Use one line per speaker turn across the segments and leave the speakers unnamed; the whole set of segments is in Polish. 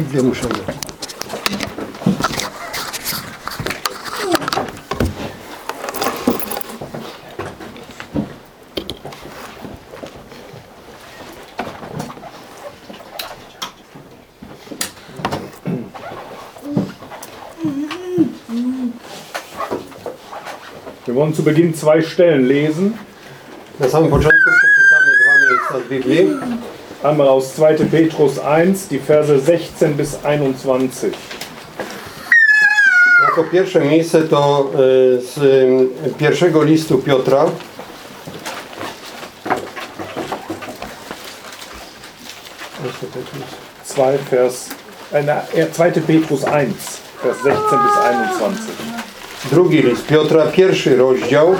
Muszę.
Wir wollen zu Beginn zwei Stellen lesen.
Na samym początku przeczytamy dwa miejsca z Biblii.
Einmal aus 2. Petrus 1, die Verse 16 bis 21.
Jako pierwsze miejsce to y, z y, pierwszego listu Piotra.
Zwei Vers, äh, na, äh, 2. Petrus 1, Vers 16 bis 21.
Drugi list Piotra, pierwszy rozdział.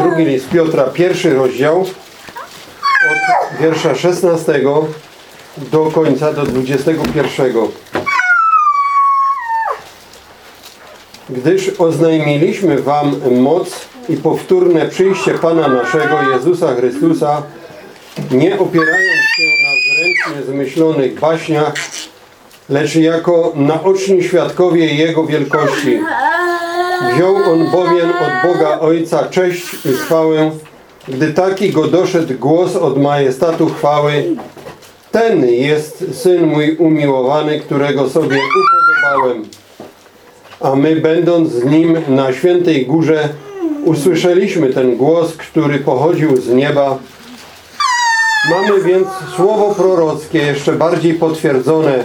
Drugi list Piotra, pierwszy rozdział. Wiersza 16 do końca, do 21. Gdyż oznajmiliśmy wam moc i powtórne przyjście Pana naszego Jezusa Chrystusa, nie opierając się na zręcznie zmyślonych baśniach, lecz jako naoczni świadkowie Jego wielkości. Wziął On bowiem od Boga Ojca cześć i chwałę, gdy taki go doszedł głos od majestatu chwały. Ten jest Syn mój umiłowany, którego sobie upodobałem. A my, będąc z Nim na świętej górze, usłyszeliśmy ten głos, który pochodził z nieba. Mamy więc słowo prorockie jeszcze bardziej potwierdzone,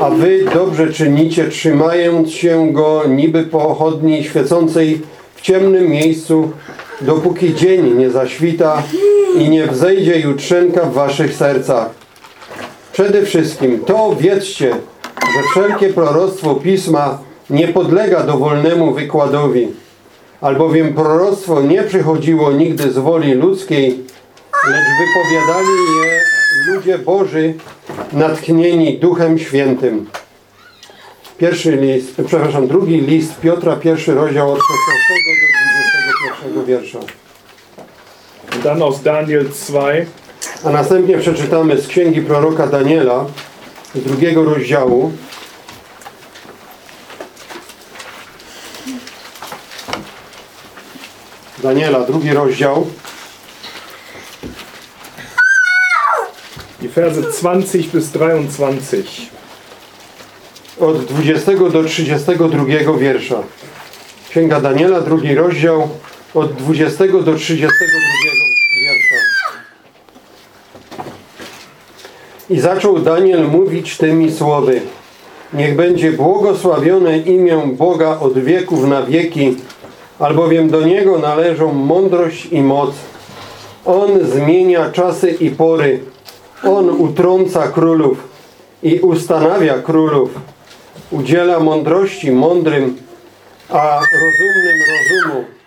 a wy dobrze czynicie, trzymając się go niby pochodni świecącej w ciemnym miejscu, dopóki dzień nie zaświta i nie wzejdzie jutrzenka w waszych sercach. Przede wszystkim to wiedzcie, że wszelkie proroctwo Pisma nie podlega dowolnemu wykładowi, albowiem proroctwo nie przychodziło nigdy z woli ludzkiej, lecz wypowiadali je ludzie Boży natchnieni Duchem Świętym. Pierwszy list, przepraszam, drugi list Piotra, pierwszy rozdział od 16 do 21 wiersza.
Und dann aus Daniel 2,
A następnie przeczytamy z księgi proroka Daniela, z drugiego rozdziału. Daniela, drugi rozdział,
die Verse 20 bis 23.
od 20 do 32 wiersza. Księga Daniela, drugi rozdział, od 20 do 32 wiersza. I zaczął Daniel mówić tymi słowy. Niech będzie błogosławione imię Boga od wieków na wieki, albowiem do Niego należą mądrość i moc. On zmienia czasy i pory. On utrąca królów i ustanawia królów. Udziela mądrości mądrym, a rozumnym rozumu.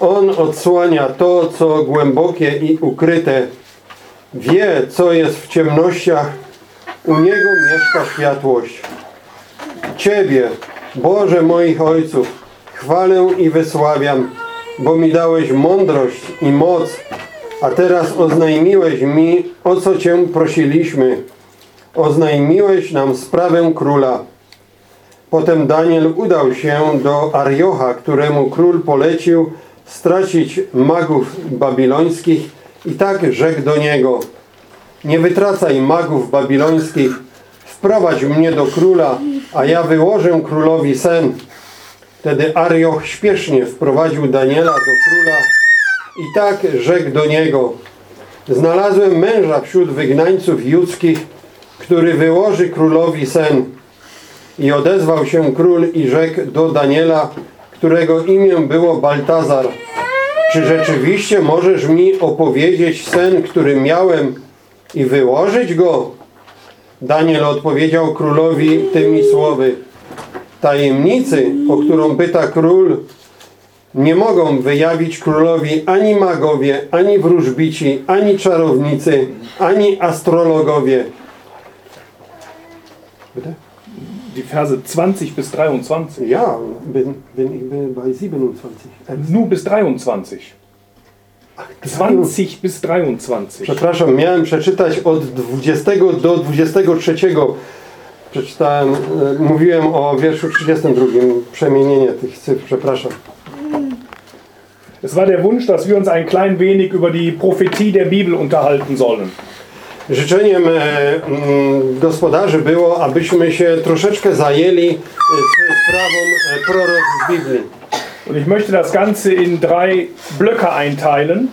On odsłania to, co głębokie i ukryte. Wie, co jest w ciemnościach. U Niego mieszka światłość. Ciebie, Boże moich ojców, chwalę i wysławiam, bo mi dałeś mądrość i moc, a teraz oznajmiłeś mi, o co Cię prosiliśmy. Oznajmiłeś nam sprawę króla. Potem Daniel udał się do Ariocha, któremu król polecił stracić magów babilońskich i tak rzekł do niego Nie wytracaj magów babilońskich, wprowadź mnie do króla, a ja wyłożę królowi sen. Wtedy Arioch śpiesznie wprowadził Daniela do króla i tak rzekł do niego Znalazłem męża wśród wygnańców judzkich, który wyłoży królowi sen. I odezwał się król i rzekł do Daniela, którego imię było Baltazar. Czy rzeczywiście możesz mi opowiedzieć sen, który miałem i wyłożyć go? Daniel odpowiedział królowi tymi słowy. Tajemnicy, o którą pyta król, nie mogą wyjawić królowi ani magowie, ani wróżbici, ani czarownicy, ani astrologowie. Bitte?
Die Verse 20 bis 23.
Ja, bin, bin, ich bin bei 27.
Nur bis 23. 20 bis 23.
Przepraszam, miałem przeczytać od 20 do 23. Przeczytałem, e, mówiłem o wierszu 32. Przemienienie tych cyfr, przepraszam.
Es war der Wunsch, dass wir uns ein klein wenig über die Prophetie der Bibel unterhalten sollen.
Życzeniem e, mm, gospodarzy było, abyśmy się troszeczkę zajęli e, sprawą e, prorok z Biblii.
Und ich möchte das Ganze in drei Blöcke einteilen.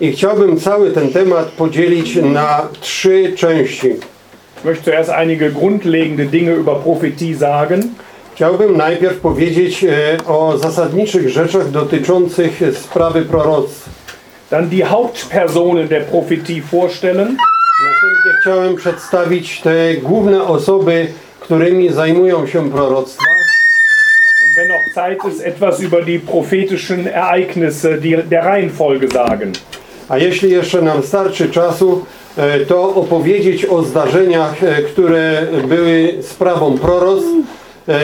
I chciałbym cały ten temat podzielić na trzy części.
Ich möchte zuerst einige grundlegende Dinge über Prophetie sagen.
Chciałbym najpierw powiedzieć o zasadniczych rzeczach dotyczących sprawy proroctw.
Dann die Hauptpersonen der Prophetie vorstellen.
Następnie chciałem przedstawić te główne osoby, którymi zajmują się proroctwa.
Wenn noch Zeit ist, etwas über die prophetischen Ereignisse die, der Reihenfolge sagen.
A jeśli jeszcze nam starczy czasu, e, to opowiedzieć o zdarzeniach, e, które były sprawą proroctw e,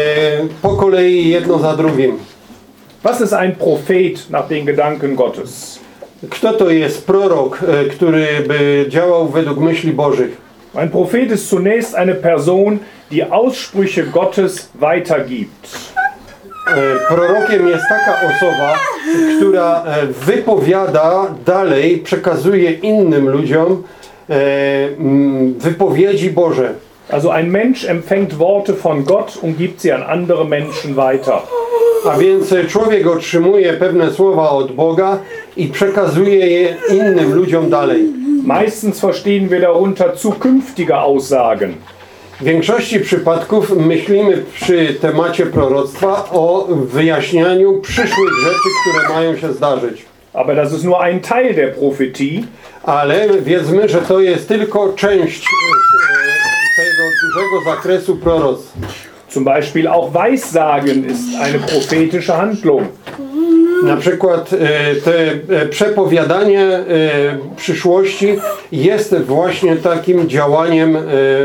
po kolei jedno za drugim.
Was ist ein Prophet nach den Gedanken Gottes?
Kto to jest prorok, e, który by działał według myśli Bożych?
Ein Prophet ist zunächst eine Person, die Aussprüche Gottes weitergibt.
E, Prorokiem jest taka osoba, która e, wypowiada dalej, przekazuje innym ludziom wypowiedzi Boże.
Also ein Mensch empfängt Worte von Gott und gibt sie an andere Menschen weiter.
A więc człowiek otrzymuje pewne słowa od Boga i przekazuje je innym ludziom dalej.
Meistens verstehen wir darunter zukünftige Aussagen.
W większości przypadków myślimy przy temacie proroctwa o wyjaśnianiu przyszłych rzeczy, które mają się zdarzyć.
Aber das ist nur ein Teil der Prophetie.
Ale wiedzmy, że to jest tylko część e, tego dużego zakresu proroctw.
Zum Beispiel auch Weissagen ist eine prophetische Handlung.
Na przykład e, te e, przepowiadanie e, przyszłości jest właśnie takim działaniem,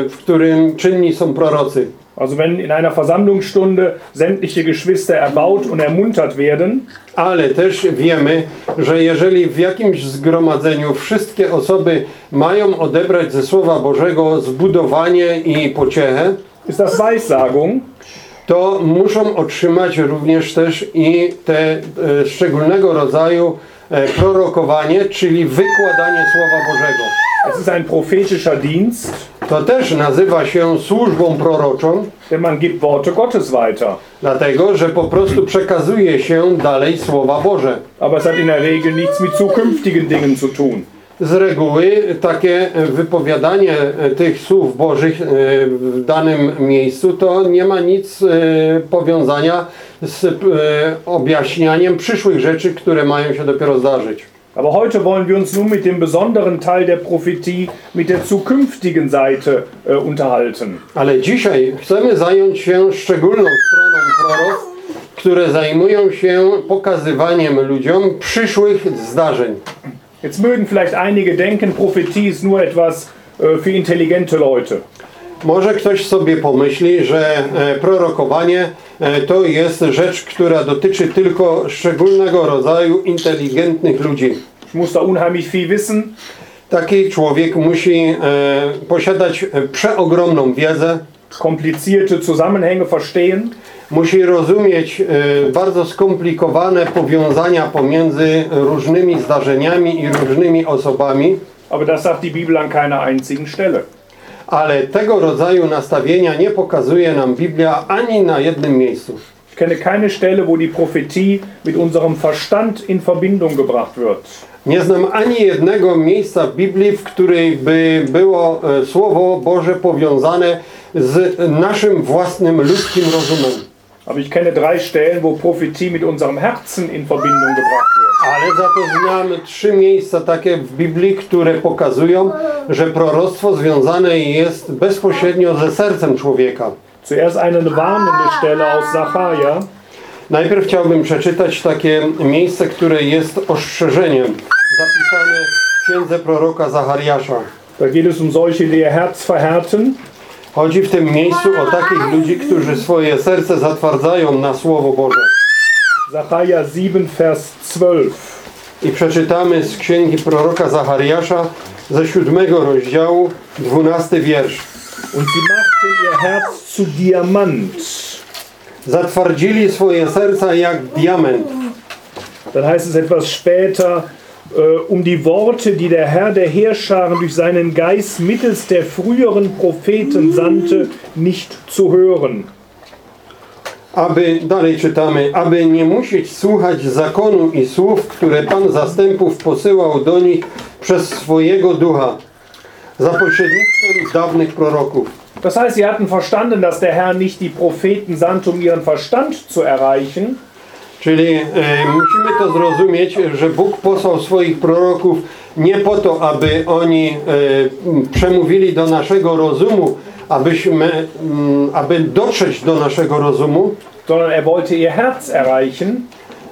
w którym czynni są prorocy.
Also wenn in einer Versammlungsstunde sämtliche Geschwister erbaut und ermuntert werden,
Ale też wiemy, że jeżeli w jakimś zgromadzeniu wszystkie osoby mają odebrać ze Słowa Bożego zbudowanie i pociechę,
ist das Weissagung.
to muszą otrzymać również też i te e, szczególnego rodzaju e, prorokowanie, czyli wykładanie Słowa Bożego.
Es ist ein prophetischer Dienst,
To też nazywa się służbą proroczą,
denn man gibt Worte Gottes weiter.
dlatego że po prostu przekazuje się dalej Słowa Boże.
Aber es hat in der Regel nichts mit zukünftigen Dingen zu tun.
Z reguły takie wypowiadanie tych słów Bożych e, w danym miejscu to nie ma nic e, powiązania z e, objaśnianiem przyszłych rzeczy, które mają się dopiero zdarzyć.
Aber heute wollen wir uns nun mit dem besonderen Teil der Prophetie, mit der zukünftigen Seite äh, unterhalten.
Ale dzisiaj chcemy zająć się szczególną stroną proroc, które zajmują się pokazywaniem ludziom przyszłych zdarzeń.
Jetzt mögen vielleicht einige denken, Prophetie ist nur etwas äh, für intelligente Leute.
Może ktoś sobie pomyśli, że e, prorokowanie e, to jest rzecz, która dotyczy tylko szczególnego rodzaju inteligentnych ludzi.
Ich muss da unheimlich viel wissen,
Taki człowiek musi e, posiadać przeogromną wiedzę,
komplizierte Zusammenhänge verstehen,
musi rozumieć e, bardzo skomplikowane powiązania pomiędzy różnymi zdarzeniami i różnymi osobami,
aber das sagt die Bibel an keiner einzigen Stelle.
ale tego rodzaju nastawienia nie pokazuje nam Biblia ani na jednym miejscu.
Ich kenne keine Stelle, wo die Prophetie mit unserem Verstand in Verbindung gebracht wird.
Nie znam ani jednego miejsca w Biblii, w której by było e, Słowo Boże powiązane z naszym własnym ludzkim rozumem.
Aber ich kenne drei Stellen, wo Prophetie mit unserem Herzen in Verbindung gebracht wird.
Ale za to znam trzy miejsca takie w Biblii, które pokazują, że proroctwo związane jest bezpośrednio ze sercem człowieka.
Zuerst eine warnende Stelle aus Sacharja.
Najpierw chciałbym przeczytać takie miejsce, które jest ostrzeżeniem, zapisane w księdze proroka Zachariasza.
Da geht es um solche, die ihr Herz verhärten.
Chodzi w tym miejscu o takich ludzi, którzy swoje serce zatwardzają na Słowo Boże.
Sacharja 7, Vers 12.
I przeczytamy z księgi proroka Zachariasza ze siódmego rozdziału, dwunasty wiersz.
Und sie machten ihr Herz zu Diamant.
Zatwardzili swoje serca jak diament.
Dann heißt es etwas später, um die Worte, die der Herr der Heerscharen durch seinen Geist mittels der früheren Propheten sandte, nicht zu hören.
Aby, dalej czytamy, aby nie musieć słuchać zakonu i słów, które Pan zastępów posyłał do nich przez swojego ducha, za pośrednictwem dawnych proroków.
Das heißt, sie hatten verstanden, dass der Herr nicht die Propheten sandte, um ihren Verstand zu erreichen,
Czyli e, musimy to zrozumieć, że Bóg posłał swoich proroków nie po to, aby oni e, przemówili do naszego rozumu, abyśmy, m, aby dotrzeć do naszego rozumu,
sondern er wollte ihr Herz erreichen.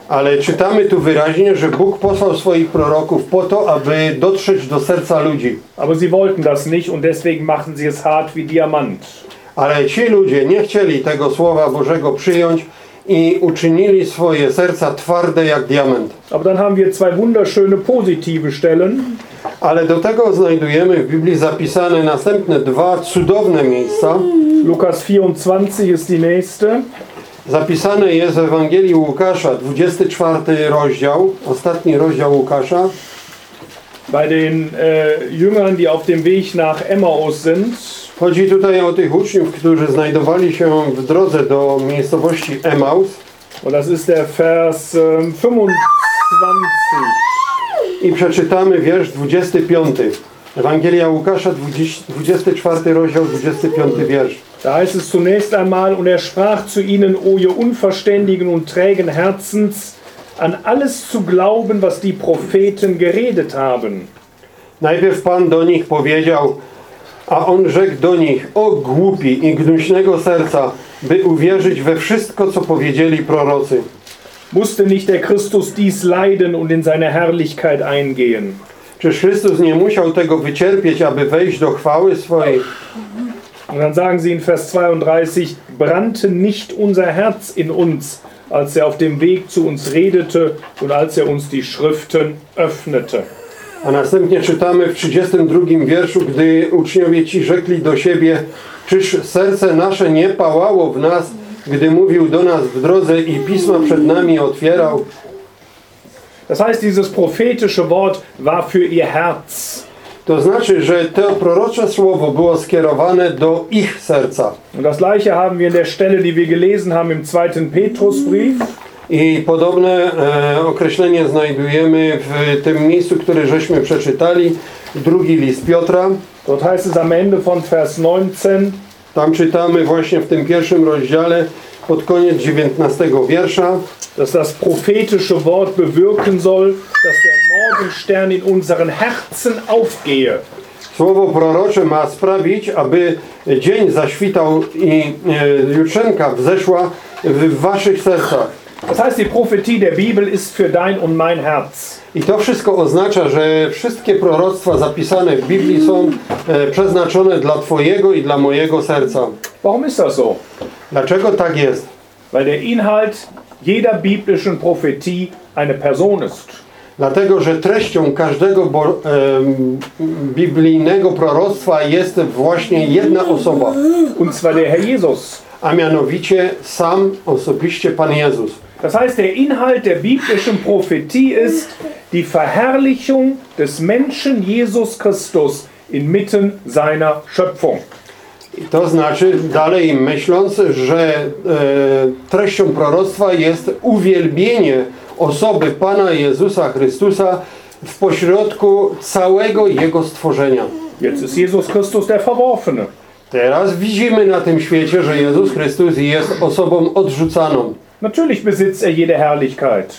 ale czytamy tu wyraźnie, że Bóg posłał swoich proroków po to, aby dotrzeć do serca ludzi.
Aber sie wollten das nicht und deswegen machten sie es hart wie Diamant.
Ale ci ludzie nie chcieli tego Słowa Bożego przyjąć i uczynili swoje serca twarde jak diament.
Aber dann haben wir zwei wunderschöne positive Stellen.
Ale do tego znajdujemy w Biblii zapisane następne dwa cudowne miejsca.
Lukas 24 ist die nächste.
Zapisane jest w Ewangelii Łukasza, 24 rozdział, ostatni rozdział Łukasza.
Bei den äh, Jüngern, die auf dem Weg nach Emmaus sind,
Chodzi tutaj o tych uczniów, którzy znajdowali się w drodze do miejscowości Emaus.
und das ist der Vers ähm, 25.
I przeczytamy wiersz 25. Ewangelia Łukasza, 20, 24 rozdział, 25 wiersz.
Da heißt es zunächst einmal, und er sprach zu ihnen, o ihr unverständigen und trägen Herzens, an alles zu glauben, was die Propheten geredet haben.
Najpierw Pan do nich powiedział, a on rzekł do nich, o głupi i gnuśnego serca, by uwierzyć we wszystko, co powiedzieli prorocy.
Musste nicht der Christus dies leiden und in seine Herrlichkeit eingehen?
Czyż Chrystus nie musiał tego wycierpieć, aby wejść do chwały swojej?
Und dann sagen sie in Vers 32, brannte nicht unser Herz in uns, als er auf dem Weg zu uns redete und als er uns die Schriften öffnete.
A następnie czytamy w 32 wierszu, gdy uczniowie ci rzekli do siebie, czyż serce nasze nie pałało w nas, gdy mówił do nas w drodze i pisma przed nami otwierał?
Das heißt, dieses prophetische Wort war für ihr Herz.
To znaczy, że to prorocze słowo było skierowane do ich serca.
Und das gleiche haben wir in der Stelle, die wir gelesen haben im zweiten Petrusbrief.
I podobne e, określenie znajdujemy w tym miejscu, które żeśmy przeczytali, drugi list Piotra.
Dort heißt es am Ende von Vers 19,
Tam czytamy właśnie w tym pierwszym rozdziale pod koniec 19 wiersza,
dass das prophetische Wort bewirken soll, dass der Morgenstern in unseren Herzen aufgehe.
Słowo prorocze ma sprawić, aby dzień zaświtał i e, jutrzenka wzeszła w waszych sercach.
Das heißt, die Prophetie der Bibel ist für dein und mein Herz.
I to wszystko oznacza, że wszystkie proroctwa zapisane w Biblii są e, przeznaczone dla Twojego i dla mojego serca.
Warum ist das so?
Dlaczego tak jest?
Weil der Inhalt jeder biblischen Prophetie eine Person ist.
Dlatego, że treścią każdego bo, em, biblijnego proroctwa jest właśnie jedna osoba,
Und zwar der Herr Jesus.
A mianowicie sam osobiście Pan Jezus.
Das heißt, der Inhalt der biblischen Prophetie ist die Verherrlichung des Menschen Jesus Christus inmitten seiner Schöpfung.
To znaczy, dalej myśląc, że e, treścią proroctwa jest uwielbienie osoby Pana Jezusa Chrystusa w pośrodku całego Jego stworzenia.
Jetzt ist Jesus Christus der Verworfene.
Teraz widzimy na tym świecie, że Jezus Chrystus jest osobą odrzucaną.
Natürlich besitzt er jede Herrlichkeit.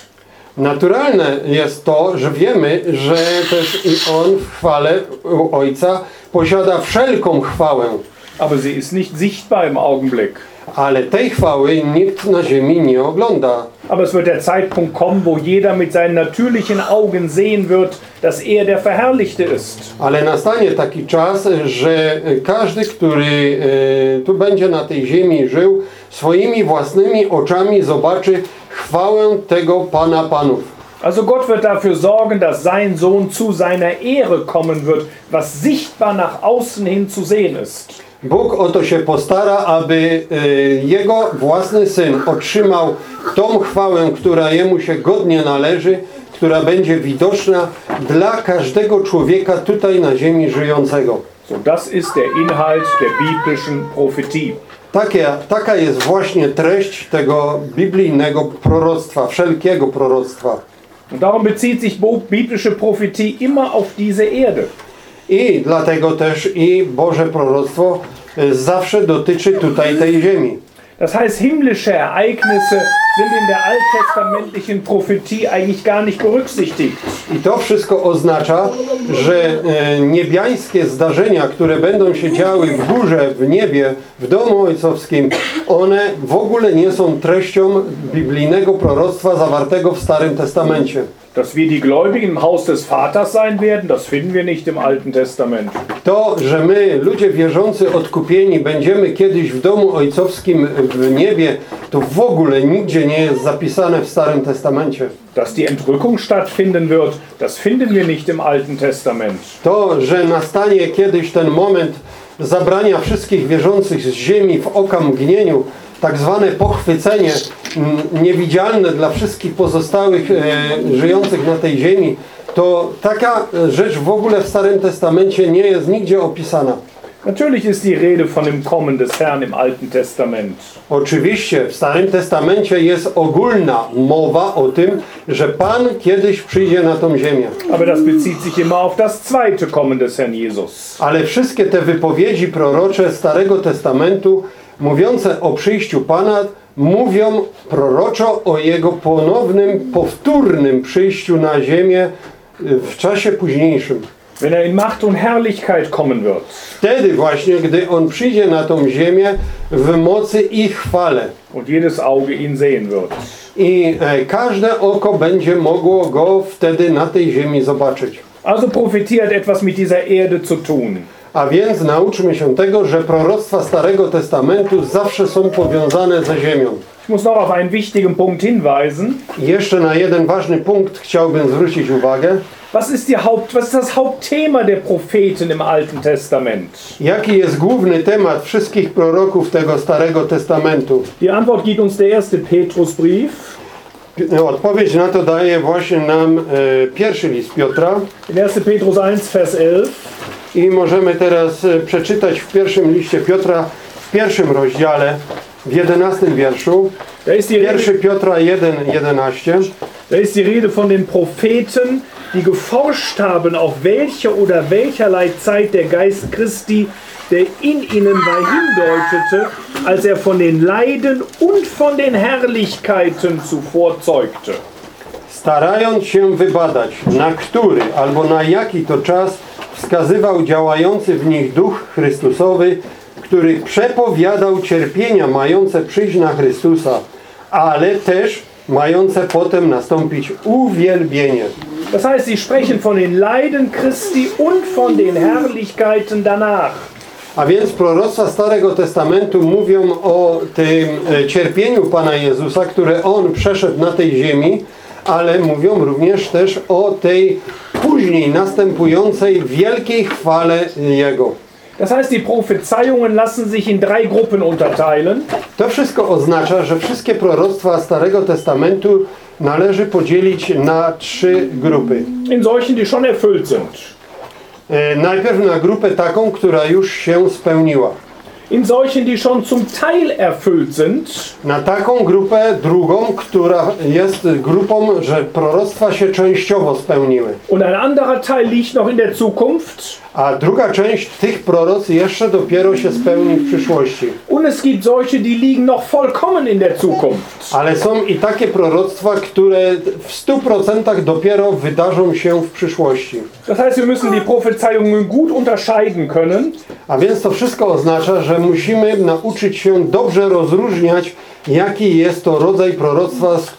Naturalne jest to, że wiemy, że też i On w chwale Ojca posiada wszelką chwałę.
Aber sie ist nicht sichtbar im Augenblick.
Ale tej chwały nikt na ziemi nie ogląda.
Aber es wird der Zeitpunkt kommen, wo jeder mit seinen natürlichen Augen sehen wird, dass er der Verherrlichte ist.
Ale nastanie taki czas, że każdy, który e, tu będzie na tej ziemi żył, swoimi własnymi oczami zobaczy chwałę tego Pana Panów.
Also Gott wird dafür sorgen, dass sein Sohn zu seiner Ehre kommen wird, was sichtbar nach außen hin zu sehen ist.
Bóg o to się postara, aby e, Jego własny Syn otrzymał tą chwałę, która Jemu się godnie należy, która będzie widoczna dla każdego człowieka tutaj na ziemi żyjącego.
So, das ist der Inhalt der biblischen Prophetie.
Takie, taka jest właśnie treść tego biblijnego proroctwa, wszelkiego proroctwa.
Und darum bezieht sich biblische Prophetie immer auf diese Erde.
I dlatego też i Boże proroctwo e, zawsze dotyczy tutaj tej ziemi.
Das heißt, himmlische Ereignisse sind in der alttestamentlichen Prophetie eigentlich gar nicht berücksichtigt.
I to wszystko oznacza, że e, niebiańskie zdarzenia, które będą się działy w górze, w niebie, w domu ojcowskim, one w ogóle nie są treścią biblijnego proroctwa zawartego w Starym Testamencie.
Dass wir die Gläubigen im Haus des Vaters sein werden, das finden wir nicht im Alten Testament.
To, że my, ludzie wierzący, odkupieni, będziemy kiedyś w domu ojcowskim w niebie, to w ogóle nigdzie nie jest zapisane w Starym Testamencie.
Dass die Entrückung stattfinden wird, das finden wir nicht im Alten Testament.
To, że nastanie kiedyś ten moment zabrania wszystkich wierzących z ziemi w oka mgnieniu, tak zwane pochwycenie mm, niewidzialne dla wszystkich pozostałych e, żyjących na tej ziemi, to taka rzecz w ogóle w Starym Testamencie nie jest nigdzie opisana.
Natürlich ist die Rede von dem Kommen des Herrn im Alten Testament.
Oczywiście w Starym Testamencie jest ogólna mowa o tym, że Pan kiedyś przyjdzie na tą ziemię.
Aber das bezieht sich immer auf das zweite Kommen des Herrn Jesus.
Ale wszystkie te wypowiedzi prorocze Starego Testamentu mówiące o przyjściu Pana mówią proroczo o Jego ponownym, powtórnym przyjściu na ziemię w czasie późniejszym.
Wenn er in Macht und Herrlichkeit kommen wird.
Wtedy właśnie, gdy On przyjdzie na tą ziemię w mocy i chwale.
und jedes Auge ihn sehen wird.
I e, każde oko będzie mogło Go wtedy na tej ziemi zobaczyć.
Also Prophetie hat etwas mit dieser Erde zu tun.
A więc nauczmy się tego, że proroctwa Starego Testamentu zawsze są powiązane ze ziemią.
Ich muss noch auf einen wichtigen Punkt hinweisen.
Jeszcze na jeden ważny punkt chciałbym zwrócić uwagę.
Was ist, die Haupt, was ist das Hauptthema der Propheten im Alten Testament?
Jaki jest główny temat wszystkich proroków tego Starego Testamentu?
Die Antwort gibt uns der erste Petrusbrief.
No, Odpowiedź na to daje właśnie nam e, pierwszy list Piotra.
In 1. Petrus 1, Vers 11.
I możemy teraz e, przeczytać w pierwszym liście Piotra, w pierwszym rozdziale, w jedenastym wierszu. Pierwszy Piotra 1, 11.
da ist die Rede von den Propheten, die geforscht haben, auf welche oder welcherlei Zeit der Geist Christi, der in ihnen war, hindeutete, als er von den Leiden und von den Herrlichkeiten zuvor zeugte.
Starając się wybadać, na który albo na jaki to czas wskazywał działający w nich Duch Chrystusowy, który przepowiadał cierpienia mające przyjść na Chrystusa, ale też mające potem nastąpić uwielbienie.
Das heißt, sie sprechen von den Leiden Christi und von den Herrlichkeiten danach.
A więc proroctwa Starego Testamentu mówią o tym e, cierpieniu Pana Jezusa, które On przeszedł na tej ziemi, ale mówią również też o tej później następującej wielkiej chwale Jego.
Das heißt, die Prophezeiungen lassen sich in drei Gruppen unterteilen.
To wszystko oznacza, że wszystkie proroctwa Starego Testamentu należy podzielić na trzy grupy.
In solchen, die schon erfüllt sind.
Najpierw na grupę taką, która już się spełniła.
In solchen, die schon zum Teil erfüllt sind.
Na taką grupę drugą, która jest grupą, że proroctwa się częściowo spełniły.
Und ein anderer Teil liegt noch in der Zukunft.
A druga część tych proroc jeszcze dopiero się spełni w przyszłości.
Und es gibt solche, die liegen noch vollkommen in der Zukunft.
Ale są i takie proroctwa, które w 100% dopiero wydarzą się w przyszłości.
Das heißt, wir müssen die Prophezeiungen gut unterscheiden können.
A więc to wszystko oznacza, że musimy nauczyć się dobrze rozróżniać, jaki jest to rodzaj proroctwa, z,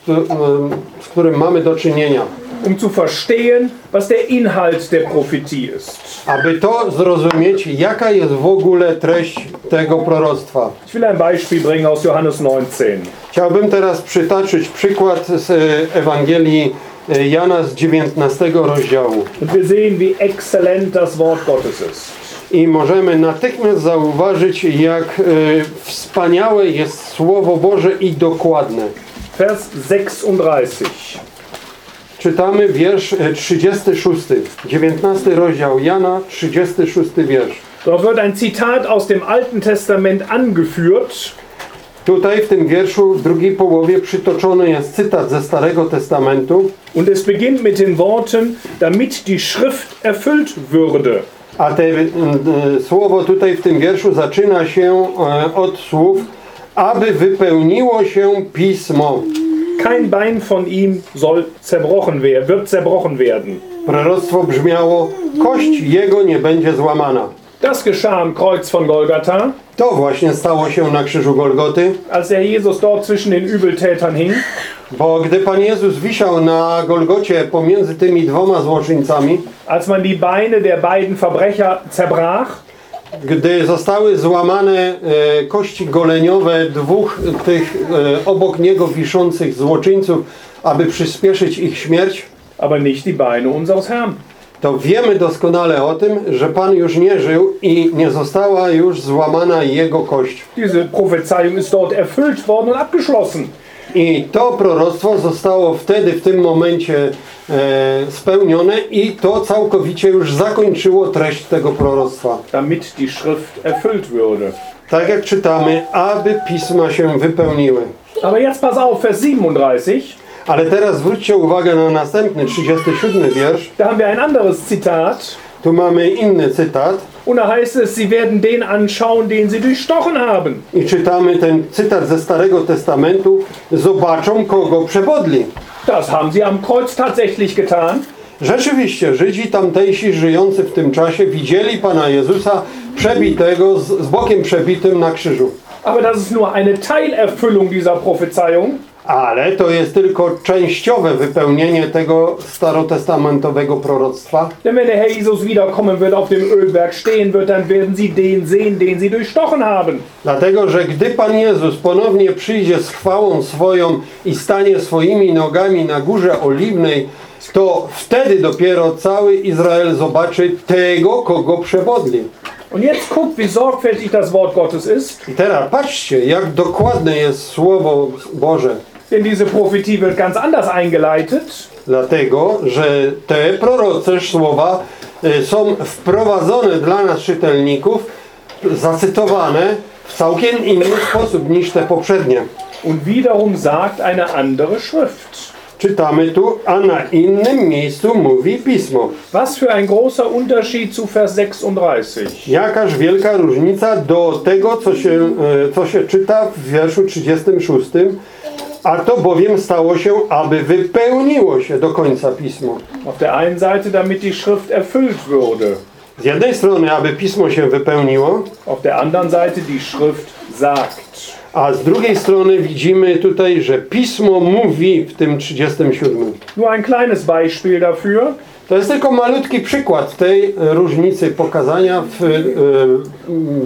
z którym mamy do czynienia.
um zu verstehen, was der Inhalt der Prophetie ist.
Aby to zrozumieć, jaka jest w ogóle treść tego proroctwa.
Ich will ein Beispiel bringen aus Johannes 19.
Chciałbym teraz przytaczyć przykład z e, Ewangelii e, Jana z 19 rozdziału.
Und wir sehen, wie exzellent das Wort Gottes ist.
I możemy natychmiast zauważyć, jak e, wspaniałe jest Słowo Boże i dokładne.
Vers 36.
Czytamy wiersz e, 36, 19 rozdział Jana, 36 wiersz.
Dort wird ein Zitat aus dem Alten Testament angeführt.
Tutaj w tym wierszu w drugiej połowie przytoczony jest cytat ze Starego Testamentu,
Und es beginnt mit den Worten, damit die Schrift erfüllt würde.
A te e, słowo tutaj w tym wierszu zaczyna się e, od słów aby wypełniło się pismo.
Kein Bein von ihm soll zerbrochen werden, wird zerbrochen werden.
Proroctwo brzmiało kość jego nie będzie złamana.
Das geschah am Kreuz von Golgatha,
To właśnie stało się na krzyżu Golgoty,
als der Jesus dort zwischen den Übeltätern hing.
Bo gdy Pan Jezus wisiał na Golgocie pomiędzy tymi dwoma złoczyńcami,
Als man die Beine der beiden Verbrecher zerbrach,
Gdy zostały złamane e, kości goleniowe dwóch tych e, obok niego wiszących złoczyńców, aby przyspieszyć ich śmierć,
aber nicht die Beine unseres Herrn.
to wiemy doskonale o tym, że Pan już nie żył i nie została już złamana jego kość.
Diese Prophezeiung ist dort erfüllt worden und abgeschlossen.
I to proroctwo zostało wtedy, w tym momencie e, spełnione i to całkowicie już zakończyło treść tego proroctwa.
damit die Schrift erfüllt würde.
Tak jak czytamy, aby pisma się wypełniły.
Aber jetzt pass auf, Vers 37,
Ale teraz zwróćcie uwagę na następny, 37 wiersz.
da haben wir ein anderes Zitat.
Tu mamy inny cytat
Und da heißt es, sie werden den anschauen, den sie durchstochen haben.
i czytamy ten cytat ze Starego Testamentu. Zobaczą, kogo przebodli.
Das haben sie am Kreuz tatsächlich getan.
Rzeczywiście, Żydzi tamtejsi żyjący w tym czasie widzieli Pana Jezusa przebitego, z, z bokiem przebitym na krzyżu.
Aber das ist nur eine Teilerfüllung dieser Prophezeiung.
Ale to jest tylko częściowe wypełnienie tego starotestamentowego proroctwa.
Denn wenn der Herr Jesus wiederkommen wird, auf dem Ölberg stehen wird, dann werden sie den sehen, den sie durchstochen haben.
Dlatego, że gdy Pan Jezus ponownie przyjdzie z chwałą swoją i stanie swoimi nogami na górze oliwnej, to wtedy dopiero cały Izrael zobaczy tego, kogo przewodli.
Und jetzt guckt, wie sorgfältig das Wort Gottes ist.
I teraz patrzcie, jak dokładne jest Słowo Boże.
Denn diese Prophetie wird ganz anders eingeleitet.
Dlatego, że te prorocze słowa y, są wprowadzone dla nas czytelników, zacytowane w całkiem inny sposób niż te poprzednie.
Und wiederum sagt eine andere Schrift.
Czytamy tu, a na innym miejscu mówi Pismo.
Was für ein großer Unterschied zu Vers 36.
Jakaż wielka różnica do tego, co się, e, co się czyta w wierszu 36. A to bowiem stało się, aby wypełniło się do końca Pismo.
Auf der einen Seite, damit die Schrift erfüllt würde.
Z jednej strony, aby Pismo się wypełniło,
Auf der anderen Seite, die Schrift sagt.
a z drugiej strony widzimy tutaj, że Pismo mówi w tym 37.
Nur ein kleines Beispiel dafür.
To jest tylko malutki przykład tej różnicy pokazania w e,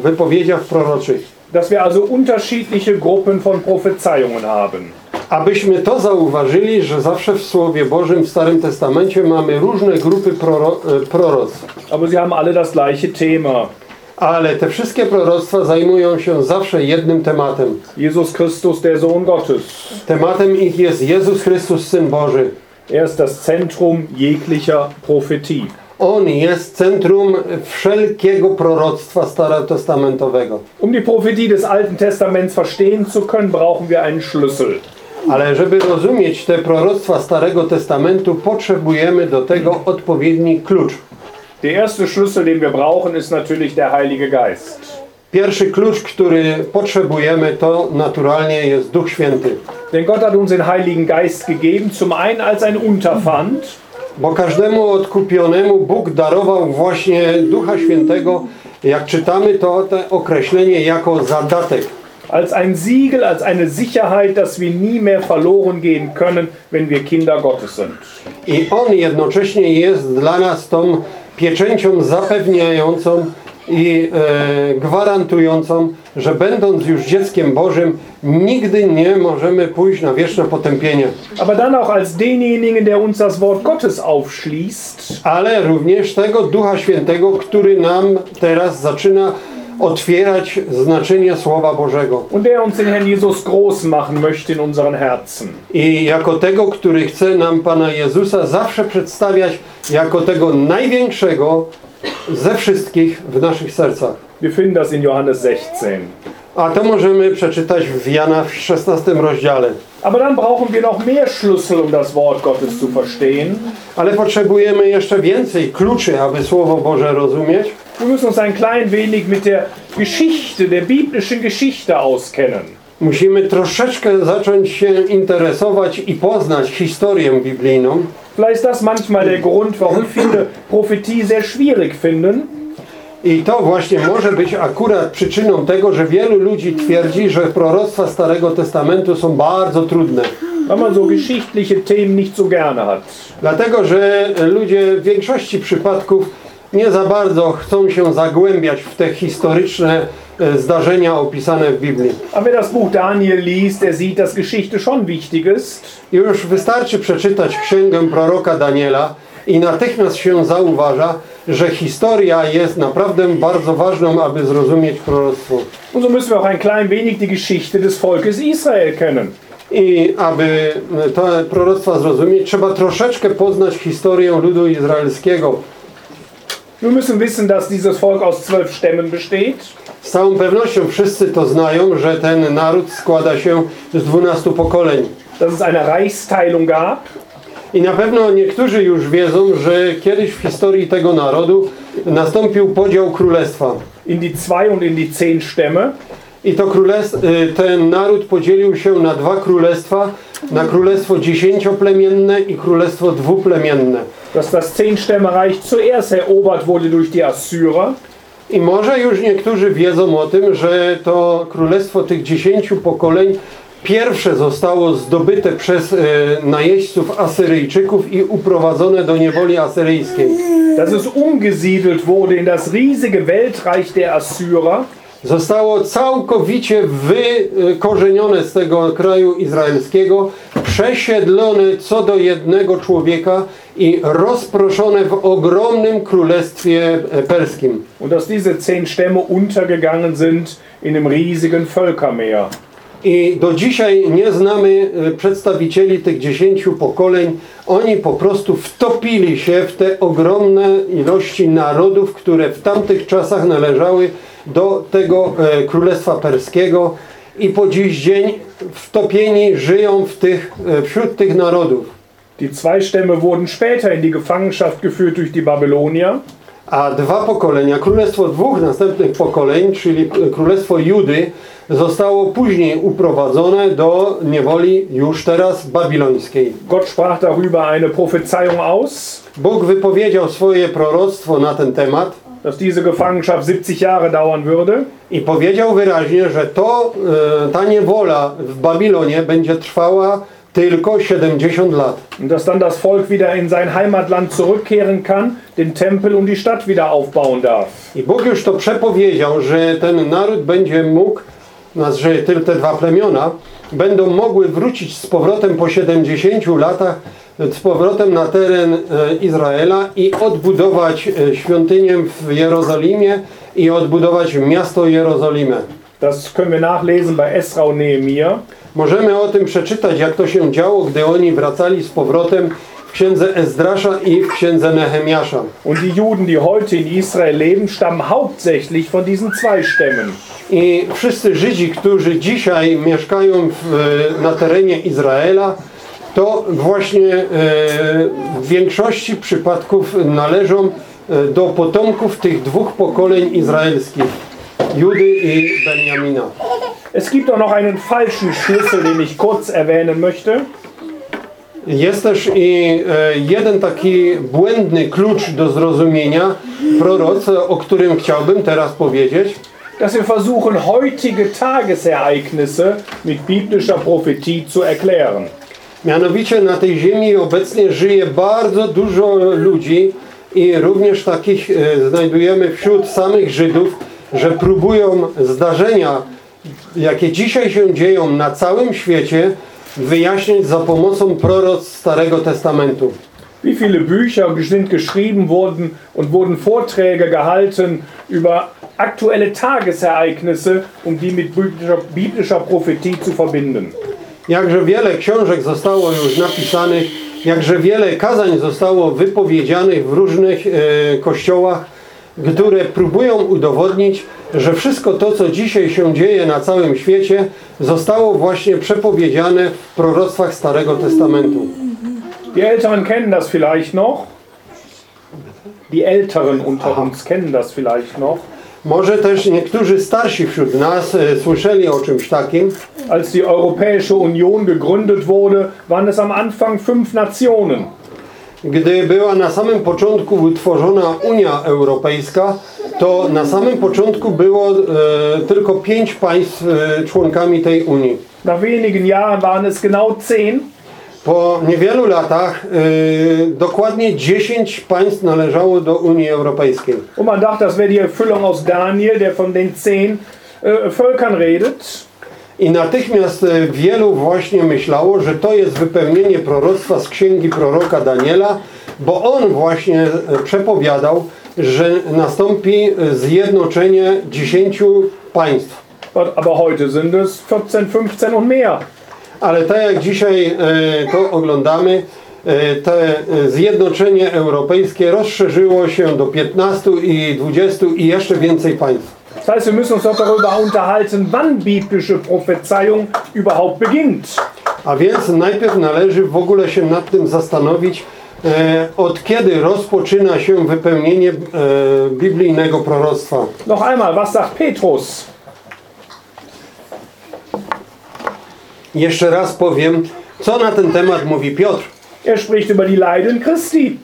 wypowiedziach proroczych.
Dass wir also unterschiedliche Gruppen von Prophezeiungen haben.
Abyśmy to zauważyli, że zawsze w Słowie Bożym w Starym Testamencie mamy różne grupy proro, e, proroctw.
Aber sie haben alle das gleiche Thema.
Ale te wszystkie proroctwa zajmują się zawsze jednym tematem.
Jesus Christus, der Sohn Gottes.
Tematem ich jest Jezus Chrystus, Syn Boży.
Er ist das Zentrum jeglicher Prophetie.
On jest centrum wszelkiego proroctwa starotestamentowego.
Um die Prophetie des Alten Testaments verstehen zu können, brauchen wir einen Schlüssel.
Ale żeby rozumieć te proroctwa Starego Testamentu, potrzebujemy do tego odpowiedni klucz.
Der erste Schlüssel, den wir brauchen, ist natürlich der Heilige Geist.
Pierwszy klucz, który potrzebujemy, to naturalnie jest Duch Święty.
Denn Gott hat uns den Heiligen Geist gegeben, zum einen als ein Unterpfand,
Bo każdemu odkupionemu Bóg darował właśnie Ducha Świętego, jak czytamy to, to określenie jako zadatek.
Als ein Siegel, als eine Sicherheit, dass wir nie mehr verloren gehen können, wenn wir Kinder Gottes sind.
I On jednocześnie jest dla nas tą pieczęcią zapewniającą i e, gwarantującą, że będąc już dzieckiem Bożym, nigdy nie możemy pójść na wieczne potępienie.
Aber dann auch als denjenigen, der uns das Wort Gottes aufschließt
Ale również tego Ducha Świętego, który nam teraz zaczyna otwierać znaczenie Słowa Bożego.
und der uns den Herrn Jesus groß machen möchte in unseren Herzen.
I jako tego, który chce nam Pana Jezusa zawsze przedstawiać jako tego największego ze wszystkich w naszych sercach.
Wir finden das in Johannes 16.
A to możemy przeczytać w Jana w 16 rozdziale.
Aber dann brauchen wir noch mehr Schlüssel, um das Wort Gottes zu verstehen.
Ale potrzebujemy jeszcze więcej kluczy, aby Słowo Boże rozumieć.
Wir müssen uns ein klein wenig mit der Geschichte, der biblischen Geschichte auskennen.
Musimy troszeczkę zacząć się interesować i poznać historię biblijną.
Vielleicht ist das manchmal der Grund, warum viele Prophetie sehr schwierig finden.
I to właśnie może być akurat przyczyną tego, że wielu ludzi twierdzi, że proroctwa Starego Testamentu są bardzo trudne.
weil man so geschichtliche Themen nicht so gerne hat.
Dlatego, że ludzie w większości przypadków nie za bardzo chcą się zagłębiać w te historyczne e, zdarzenia opisane w Biblii.
Aber das Buch Daniel liest, der sieht, dass Geschichte schon wichtig ist.
Już wystarczy przeczytać księgę proroka Daniela i natychmiast się zauważa, że historia jest naprawdę bardzo ważną, aby zrozumieć proroctwo.
Und so müssen wir auch ein klein wenig die Geschichte des Volkes Israel kennen.
I aby te proroctwa zrozumieć, trzeba troszeczkę poznać historię ludu izraelskiego.
Wir müssen wissen, dass dieses Volk aus zwölf Stämmen besteht.
Z całą pewnością wszyscy to znają, że ten naród składa się z 12 pokoleń.
Dass es eine Reichsteilung gab.
I na pewno niektórzy już wiedzą, że kiedyś w historii tego narodu nastąpił podział królestwa.
in die zwei und in die zehn Stämme.
I to królestw, y, ten naród podzielił się na dwa królestwa, na królestwo dziesięcioplemienne i królestwo dwuplemienne.
Dass das Zehn-Stämme-Reich zuerst erobert wurde durch die Assyrer.
I może już niektórzy wiedzą o tym, że to królestwo tych dziesięciu pokoleń pierwsze zostało zdobyte przez e, najeźdźców Asyryjczyków i uprowadzone do niewoli asyryjskiej.
Dass es umgesiedelt wurde in das riesige Weltreich der Assyrer.
Zostało całkowicie wykorzenione z tego kraju izraelskiego, przesiedlone co do jednego człowieka i rozproszone w ogromnym królestwie perskim.
Und dass diese zehn Stämme untergegangen sind in dem riesigen Völkermeer.
I do dzisiaj nie znamy e, przedstawicieli tych dziesięciu pokoleń. Oni po prostu wtopili się w te ogromne ilości narodów, które w tamtych czasach należały do tego e, Królestwa Perskiego i po dziś dzień wtopieni żyją w tych, e, wśród tych narodów.
Die zwei Stämme wurden später in die Gefangenschaft geführt durch die Babylonier.
A dwa pokolenia, królestwo dwóch następnych pokoleń, czyli królestwo Judy, zostało później uprowadzone do niewoli już teraz babilońskiej.
Gott sprach darüber eine Prophezeiung aus,
Bóg wypowiedział swoje proroctwo na ten temat
dass diese Gefangenschaft 70 Jahre dauern würde.
i powiedział wyraźnie, że to, e, ta niewola w Babilonie będzie trwała tylko 70 lat.
Dass dann das Volk wieder in sein Heimatland zurückkehren kann, den Tempel und die Stadt wieder aufbauen darf.
I Bóg już to przepowiedział, że ten naród będzie mógł, no, że tylko te dwa plemiona będą mogły wrócić z powrotem po 70 latach z powrotem na teren e, Izraela i odbudować e, świątynię w Jerozolimie i odbudować miasto Jerozolimę.
Das können wir nachlesen bei Esra und Nehemiah.
Możemy o tym przeczytać, jak to się działo, gdy oni wracali z powrotem w księdze Ezdrasza i w księdze Nehemiasza.
Und die Juden, die heute in Israel leben, stammen hauptsächlich von diesen zwei Stämmen.
I wszyscy Żydzi, którzy dzisiaj mieszkają w, na terenie Izraela, to właśnie e, w większości przypadków należą e, do potomków tych dwóch pokoleń izraelskich, Judy i Benjamina.
Es gibt auch noch einen falschen Schlüssel, den ich kurz erwähnen möchte.
Jest też i e, jeden taki błędny klucz do zrozumienia proroc, o którym chciałbym teraz powiedzieć.
Dass wir versuchen, heutige Tagesereignisse mit biblischer Prophetie zu erklären.
Mianowicie na tej ziemi obecnie żyje bardzo dużo ludzi i również takich e, znajdujemy wśród samych Żydów, że próbują zdarzenia, jakie dzisiaj się dzieją na całym świecie, wyjaśnić za pomocą proroc Starego Testamentu.
Wie viele Bücher sind geschrieben worden und wurden Vorträge gehalten über aktuelle Tagesereignisse, um die mit biblischer, biblischer Prophetie zu verbinden.
Jakże wiele książek zostało już napisanych, jakże wiele kazań zostało wypowiedzianych w różnych e, kościołach, które próbują udowodnić, że wszystko to, co dzisiaj się dzieje na całym świecie, zostało właśnie przepowiedziane w proroctwach Starego Testamentu.
Die Älteren kennen das vielleicht noch. Die Älteren unter uns kennen das vielleicht noch.
Może też niektórzy starsi wśród nas e, słyszeli o czymś takim.
Als die Europäische Union gegründet wurde, waren es am Anfang fünf Nationen.
Gdy była na samym początku utworzona Unia Europejska, to na samym początku było e, tylko pięć państw e, członkami tej Unii.
Nach wenigen Jahren waren es genau zehn.
Po niewielu latach e, dokładnie 10 państw należało do Unii Europejskiej.
Und man dachte, das wäre die Erfüllung aus Daniel, der von den zehn äh, Völkern redet.
I natychmiast e, wielu właśnie myślało, że to jest wypełnienie proroctwa z księgi proroka Daniela, bo on właśnie e, przepowiadał, że nastąpi e, zjednoczenie dziesięciu państw.
Aber heute sind es 14, 15 und mehr.
Ale tak jak dzisiaj e, to oglądamy, e, to e, zjednoczenie europejskie rozszerzyło się do 15 i 20 i jeszcze więcej państw.
Das heißt, wir müssen uns doch darüber unterhalten, wann biblische Prophezeiung überhaupt beginnt.
A więc najpierw należy w ogóle się nad tym zastanowić, e, od kiedy rozpoczyna się wypełnienie e, biblijnego proroctwa.
Noch einmal, was sagt Petrus?
Jeszcze raz powiem, co na ten temat mówi Piotr.
Er spricht über die Leiden Christi.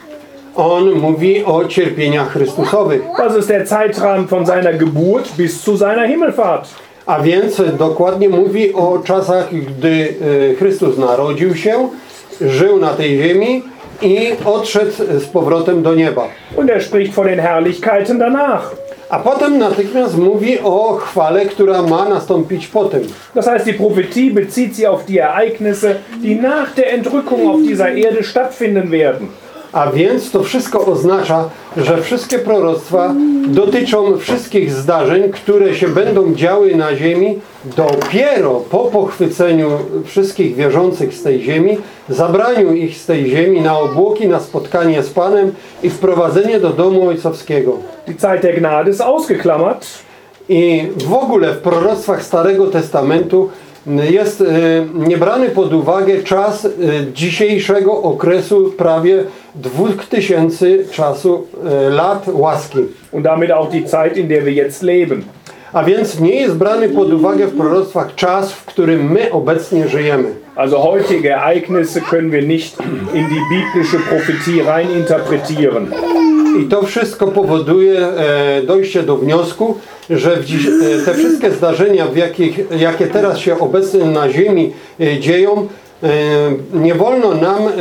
On mówi o cierpieniach Chrystusowych.
Das ist der Zeitrahmen von seiner Geburt bis zu seiner Himmelfahrt.
A więc dokładnie mówi o czasach, gdy e, Chrystus narodził się, żył na tej ziemi i odszedł z powrotem do nieba.
Und er spricht von den Herrlichkeiten danach.
A potem natychmiast mówi o chwale, która ma nastąpić potem.
Das heißt, die Prophetie bezieht sich auf die Ereignisse, die nach der Entrückung auf dieser Erde stattfinden werden.
A więc to wszystko oznacza, że wszystkie proroctwa dotyczą wszystkich zdarzeń, które się będą działy na ziemi dopiero po pochwyceniu wszystkich wierzących z tej ziemi, zabraniu ich z tej ziemi na obłoki, na spotkanie z Panem i wprowadzenie do domu ojcowskiego.
Die Zeit der Gnade ist ausgeklammert.
I w ogóle w proroctwach Starego Testamentu jest e, niebrany pod uwagę czas e, dzisiejszego okresu prawie 2000 czasu e, lat łaski.
Und damit auch die Zeit, in der wir jetzt leben.
A więc nie jest brany pod uwagę w proroctwach czas, w którym my obecnie żyjemy.
Also heutige Ereignisse können wir nicht in die biblische Prophetie rein interpretieren.
I to wszystko powoduje e, dojście do wniosku, że dziś, e, te wszystkie zdarzenia, w jakich, jakie teraz się obecnie na ziemi e, dzieją, e, nie wolno nam e,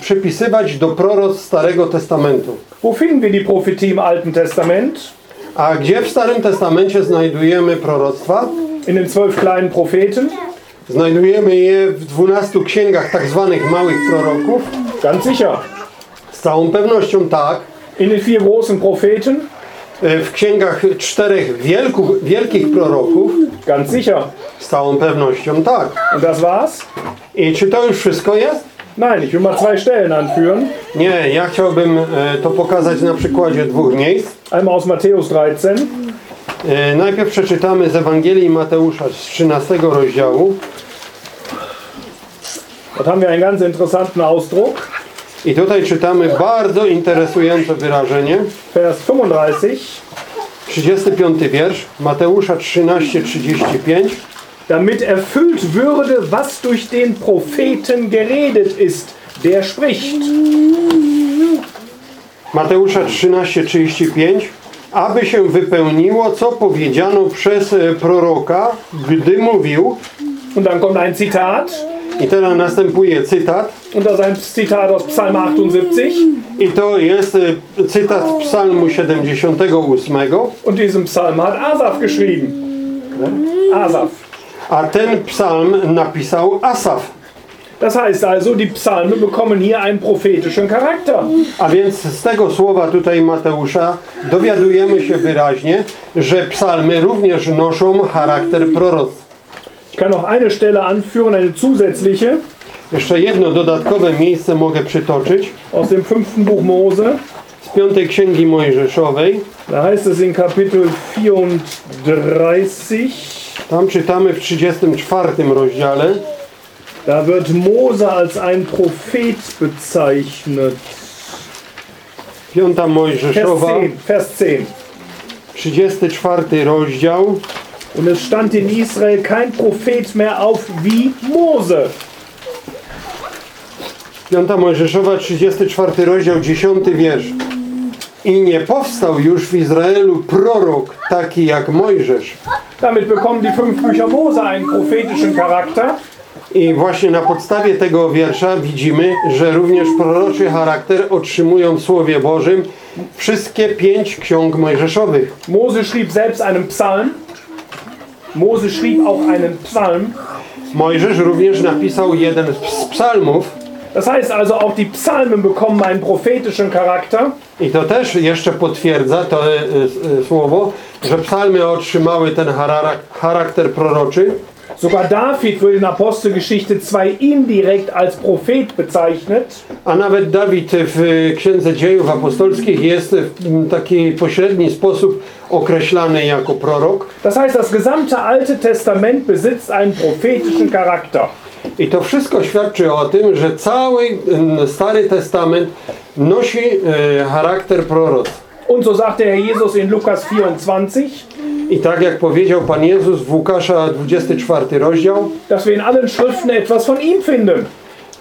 przypisywać do proroc Starego Testamentu.
Wo finden wir die Prophetie im Alten Testament?
A gdzie w Starym Testamencie znajdujemy proroctwa?
In den zwölf kleinen Propheten?
Znajdujemy je w dwunastu księgach tak zwanych małych proroków.
Ganz sicher.
Z całą pewnością tak.
In den vier großen Propheten?
E, W księgach czterech wielku, wielkich proroków.
Ganz sicher.
Z całą pewnością tak.
Und das war's?
I czy to już wszystko jest?
Nein, ich will mal zwei Stellen anführen.
Nie, ja chciałbym e, to pokazać na przykładzie dwóch miejsc.
Einmal aus Matthäus 13.
E, Najpierw przeczytamy z Ewangelii Mateusza z 13 rozdziału.
Dort haben wir einen ganz interessanten Ausdruck.
I tutaj czytamy bardzo interesujące wyrażenie.
Vers 35.
35 wiersz, Mateusza 13:35.
Damit erfüllt würde, was durch den Propheten geredet ist, der spricht.
Mateusza 13:35 aby się wypełniło co powiedziano przez e, proroka, gdy mówił
Und dann kommt ein Zitat.
I teraz następuje cytat.
Und das ist ein Zitat aus Psalm 78.
I to jest y, cytat psalmu 78.
Und diesen Psalm hat Asaf geschrieben. Asaf.
A ten psalm napisał Asaf.
Das heißt also, die Psalme bekommen hier einen prophetischen Charakter.
A więc z tego słowa tutaj Mateusza dowiadujemy się wyraźnie, że psalmy również noszą charakter proroctw.
Ich kann noch eine Stelle anführen, eine zusätzliche,
Jeszcze jedno dodatkowe miejsce mogę przytoczyć
aus dem fünften Buch Mose.
z piątej księgi Mojżeszowej.
Da heißt es in Kapitel 34,
Tam czytamy w 34 rozdziale.
da wird Mose als ein Prophet bezeichnet.
Piąta Mojżeszowa,
10, Vers 10.
34 rozdział.
Und es stand in Israel kein Prophet mehr auf wie Mose.
Piąta Mojżeszowa, 34 rozdział, 10 wiersz. I nie powstał już w Izraelu prorok taki jak Mojżesz.
Damit bekommen die fünf Bücher Mose einen prophetischen Charakter.
I właśnie na podstawie tego wiersza widzimy, że również proroczy charakter otrzymują w Słowie Bożym wszystkie pięć ksiąg mojżeszowych.
Mose schrieb selbst einen Psalm. Mose schrieb auch einen Psalm.
Mojżesz również napisał jeden z psalmów
Das heißt also, auch die Psalmen bekommen einen prophetischen Charakter.
i to też jeszcze potwierdza to e, e, słowo, że psalmy otrzymały ten charak- charakter proroczy.
Sogar David wird in Apostelgeschichte 2 indirekt als Prophet bezeichnet.
A nawet Dawid w Księdze Dziejów Apostolskich jest w taki pośredni sposób określany jako prorok.
Das heißt, das gesamte Alte Testament besitzt einen prophetischen Charakter.
I to wszystko świadczy o tym, że cały mm, Stary Testament nosi e, charakter proroctw.
Und so sagt der Herr Jesus in Lukas 24,
I tak jak powiedział Pan Jezus w Łukasza 24 rozdział,
dass wir in allen Schriften etwas von ihm finden.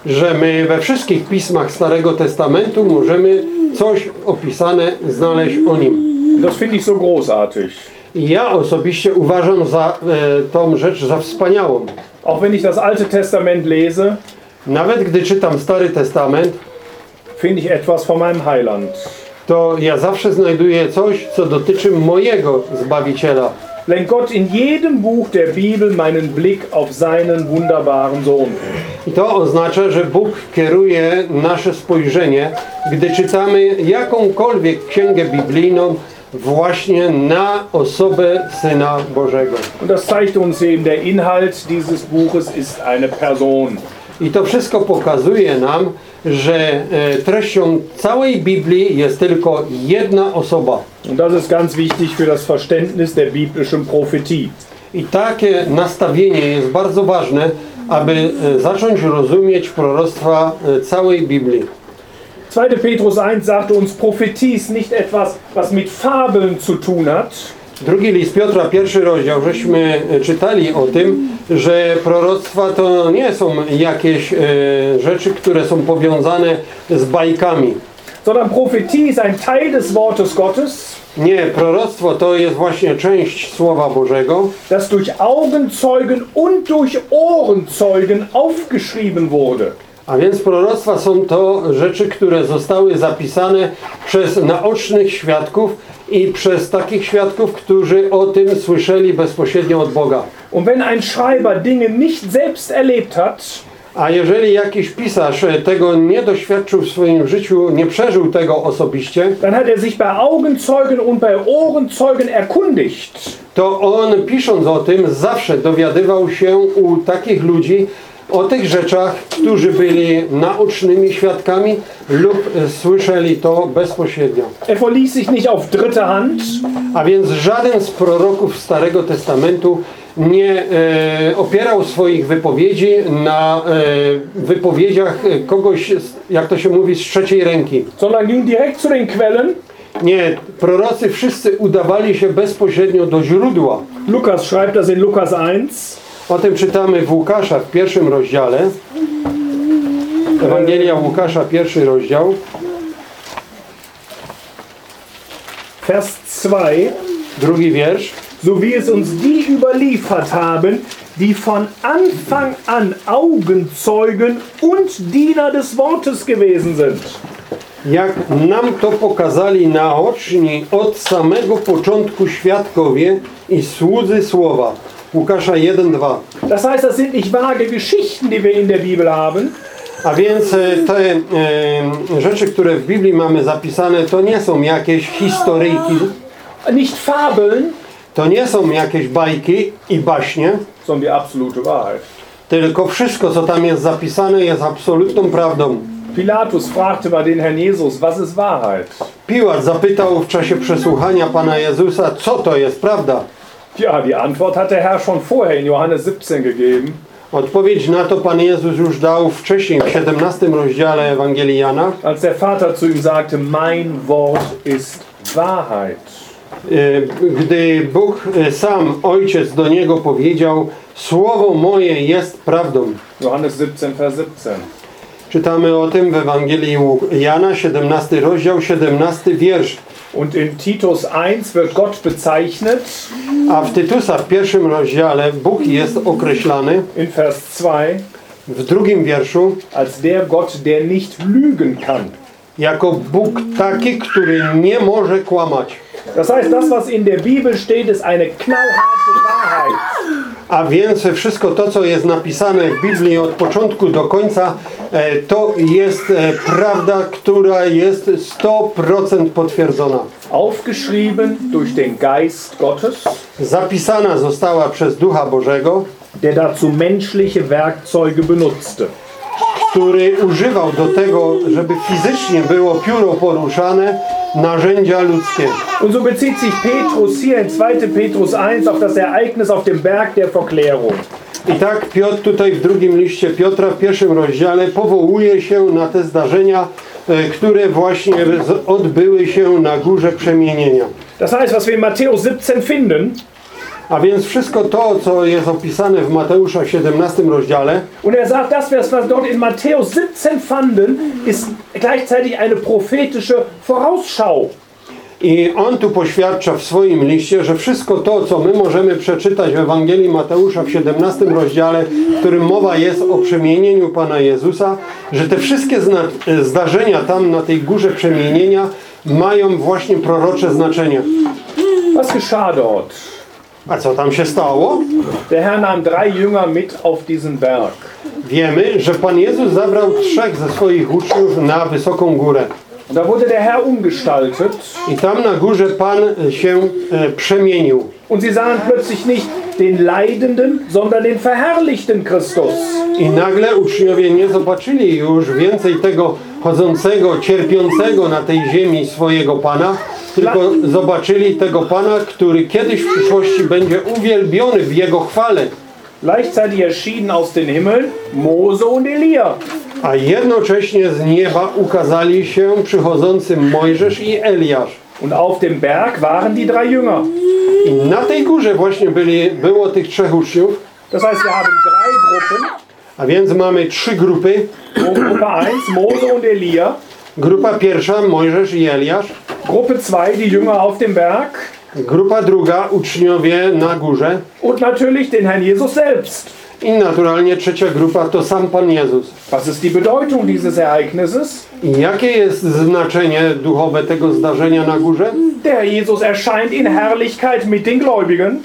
że my we wszystkich pismach Starego Testamentu możemy coś opisane znaleźć o nim.
Das finde ich so großartig.
I ja osobiście uważam za e, tą rzecz za wspaniałą.
Auch wenn ich das Alte Testament lese,
Nawet gdy czytam Stary Testament,
finde ich etwas von meinem Heiland.
to ja zawsze znajduję coś, co dotyczy mojego Zbawiciela.
Lenkt Gott in jedem Buch der Bibel meinen Blick auf seinen wunderbaren Sohn.
I to oznacza, że Bóg kieruje nasze spojrzenie, gdy czytamy jakąkolwiek księgę biblijną, właśnie na osobę Syna Bożego.
Und das zeigt uns eben, der Inhalt dieses Buches ist eine Person.
I to wszystko pokazuje nam, że e, treścią całej Biblii jest tylko jedna osoba.
Und das ist ganz wichtig für das Verständnis der biblischen Prophetie.
I takie nastawienie jest bardzo ważne, aby e, zacząć rozumieć proroctwa e, całej Biblii.
2. Petrus 1 sagt uns, Prophetie ist nicht etwas, was mit Fabeln zu tun hat,
Drugi list Piotra, pierwszy rozdział, żeśmy e, czytali o tym, że proroctwa to nie są jakieś e, rzeczy, które są powiązane z bajkami.
sondern Prophetie ist ein Teil des Wortes Gottes,
Nie, proroctwo to jest właśnie część Słowa Bożego,
das durch Augenzeugen und durch Ohrenzeugen aufgeschrieben wurde.
A więc proroctwa są to rzeczy, które zostały zapisane przez naocznych świadków i przez takich świadków, którzy o tym słyszeli bezpośrednio od Boga.
Und wenn ein Schreiber Dinge nicht selbst erlebt hat,
A jeżeli jakiś pisarz e, tego nie doświadczył w swoim życiu, nie przeżył tego osobiście,
dann hat er sich bei Augenzeugen und bei Ohrenzeugen erkundigt.
to on pisząc o tym zawsze dowiadywał się u takich ludzi o tych rzeczach, którzy byli naocznymi świadkami lub e, słyszeli to bezpośrednio.
Er verließ sich nicht auf dritte Hand,
A więc żaden z proroków Starego Testamentu nie e, opierał swoich wypowiedzi na e, wypowiedziach kogoś, z- jak to się mówi, z trzeciej ręki.
sondern ging direkt zu den Quellen.
Nie, prorocy wszyscy udawali się bezpośrednio do źródła.
Lukas schreibt das in Lukas 1.
O tym czytamy w Łukasza w pierwszym rozdziale. Ewangelia Łukasza, pierwszy rozdział.
Vers 2.
Drugi wiersz.
So wie es uns die überliefert haben, die von Anfang an Augenzeugen und Diener des Wortes gewesen sind.
Jak nam to pokazali naoczni od samego początku świadkowie i słudzy słowa. Łukasza 1:2.
Das heißt, das sind nicht vage Geschichten, die wir in der Bibel haben,
A więc e, te e, rzeczy, które w Biblii mamy zapisane, to nie są jakieś historyjki,
nicht Fabeln,
to nie są jakieś bajki i baśnie,
sondern die absolute Wahrheit.
tylko wszystko, co tam jest zapisane, jest absolutną prawdą.
Pilatus fragte mal den Herrn Jesus, was ist Wahrheit?
Piłat zapytał w czasie przesłuchania Pana Jezusa, co to jest prawda?
Ja, die Antwort hat der Herr schon vorher in Johannes 17 gegeben.
Odpowiedź na to Pan Jezus już dał wcześniej, w 17 rozdziale Ewangelii Jana,
Als der Vater zu ihm sagte, mein Wort ist Wahrheit.
e, gdy Bóg e, sam, Ojciec do Niego powiedział, Słowo moje jest prawdą.
Johannes 17, Vers 17.
Czytamy o tym w Ewangelii Jana, 17 rozdział, 17 wiersz.
Und in Titus 1 wird Gott bezeichnet,
A w Tytusa w pierwszym rozdziale Bóg jest określany
in Vers 2,
w drugim wierszu
als der Gott, der nicht lügen kann.
jako Bóg taki, który nie może kłamać.
Das heißt, das, was in der Bibel steht, ist eine knallharte Wahrheit.
A więc wszystko to, co jest napisane w Biblii od początku do końca, e, to jest e, prawda, która jest 100% potwierdzona.
Aufgeschrieben durch den Geist Gottes,
Zapisana została przez Ducha Bożego,
der dazu menschliche Werkzeuge benutzte.
Który używał do tego, żeby fizycznie było pióro poruszane, narzędzia ludzkie.
Und so bezieht sich Petrus hier in 2. Petrus 1 auf das Ereignis auf dem Berg der Verklärung.
I tak Piotr tutaj w drugim liście Piotra w pierwszym rozdziale powołuje się na te zdarzenia, e, które właśnie odbyły się na górze przemienienia.
Das heißt, was wir in Matthäus 17 finden,
A więc wszystko to, co jest opisane w Mateusza 17 rozdziale,
und er sagt, das, was dort in Matthäus 17 fanden, ist gleichzeitig eine prophetische Vorausschau.
i on tu poświadcza w swoim liście, że wszystko to, co my możemy przeczytać w Ewangelii Mateusza w 17 rozdziale, w którym mowa jest o przemienieniu Pana Jezusa, że te wszystkie zdarzenia tam na tej górze przemienienia mają właśnie prorocze znaczenie.
Was geschah dort?
A co tam się stało?
Der Herr nahm drei Jünger mit auf diesen Berg.
Wiemy, że Pan Jezus zabrał trzech ze swoich uczniów na wysoką górę.
Da wurde der Herr umgestaltet
I tam na górze Pan się e, przemienił.
und sie sahen plötzlich nicht den leidenden, sondern den verherrlichten Christus.
I nagle uczniowie nie zobaczyli już więcej tego chodzącego, cierpiącego na tej ziemi swojego Pana, tylko zobaczyli tego Pana, który kiedyś w przyszłości będzie uwielbiony w Jego chwale.
Gleichzeitig erschienen aus den Himmel Mose und Elia.
A jednocześnie z nieba ukazali się przychodzący Mojżesz i Eliasz.
Und auf dem Berg waren die drei Jünger.
I na tej górze właśnie byli, było tych trzech uczniów,
Das heißt, wir haben drei Gruppen.
a więc mamy trzy grupy.
Gruppe 1, Mose und Elia.
Grupa pierwsza, Mojżesz i Eliasz.
Gruppe 2, die Jünger auf dem Berg.
Grupa druga, uczniowie na górze.
Und natürlich den Herrn Jesus selbst.
I naturalnie trzecia grupa to sam Pan Jezus.
Was ist die Bedeutung dieses Ereignisses?
Jakie jest znaczenie duchowe tego zdarzenia na górze?
Der Jesus erscheint in Herrlichkeit mit den Gläubigen.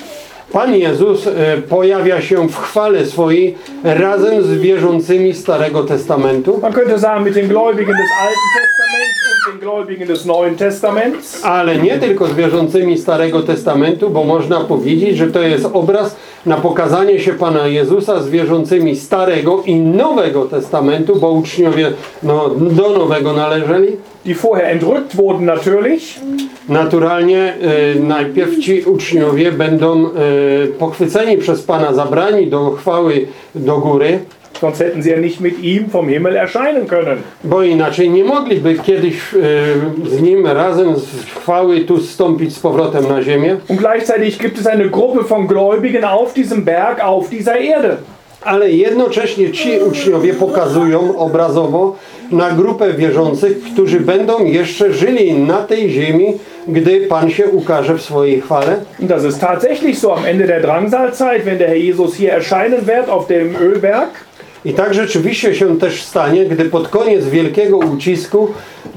Pan Jezus e, pojawia się w chwale swojej razem z wierzącymi Starego Testamentu,
Man könnte sagen, mit den Gläubigen des Alten Testaments und den Gläubigen des Neuen Testaments.
ale nie tylko z wierzącymi Starego Testamentu, bo można powiedzieć, że to jest obraz na pokazanie się Pana Jezusa z wierzącymi Starego i Nowego Testamentu, bo uczniowie no, do Nowego należeli.
Die vorher entrückt wurden natürlich.
Naturalnie e, najpierw ci uczniowie będą e, pochwyceni przez Pana, zabrani do chwały do góry,
Sonst hätten sie ja nicht mit ihm vom Himmel erscheinen können.
bo inaczej nie mogliby kiedyś e, z Nim razem z chwały tu zstąpić z powrotem na ziemię.
Und gleichzeitig gibt es eine Gruppe von Gläubigen auf diesem Berg, auf dieser Erde.
Ale jednocześnie ci uczniowie pokazują obrazowo, na grupę wierzących, którzy będą jeszcze żyli na tej ziemi, gdy Pan się ukaże w swojej chwale.
Das ist tatsächlich so am Ende der Drangsalzeit, wenn der Herr Jesus hier erscheinen wird auf dem Ölberg.
I tak rzeczywiście się też stanie, gdy pod koniec wielkiego ucisku,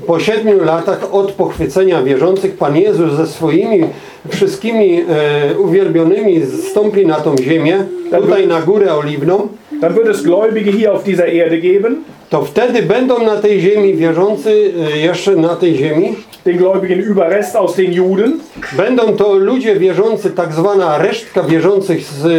po siedmiu latach od pochwycenia wierzących, Pan Jezus ze swoimi wszystkimi e, uwielbionymi zstąpi na tą ziemię, tutaj na górę oliwną,
Dann wird es Gläubige hier auf dieser Erde geben.
To wtedy będą na tej ziemi wierzący e, jeszcze na tej ziemi.
Den gläubigen Überrest aus den Juden.
Będą to ludzie wierzący, tak zwana resztka wierzących z e,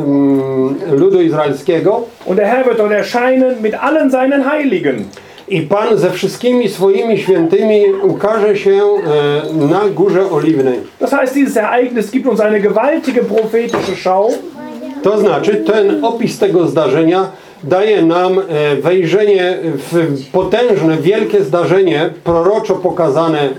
mm, ludu izraelskiego.
Und der Herr wird dort erscheinen mit allen seinen Heiligen.
I Pan ze wszystkimi swoimi świętymi ukaże się e, na Górze Oliwnej.
Das heißt, dieses Ereignis gibt uns eine gewaltige prophetische Schau.
To znaczy, ten opis tego zdarzenia daje nam e, wejrzenie w potężne, wielkie zdarzenie, proroczo pokazane, e,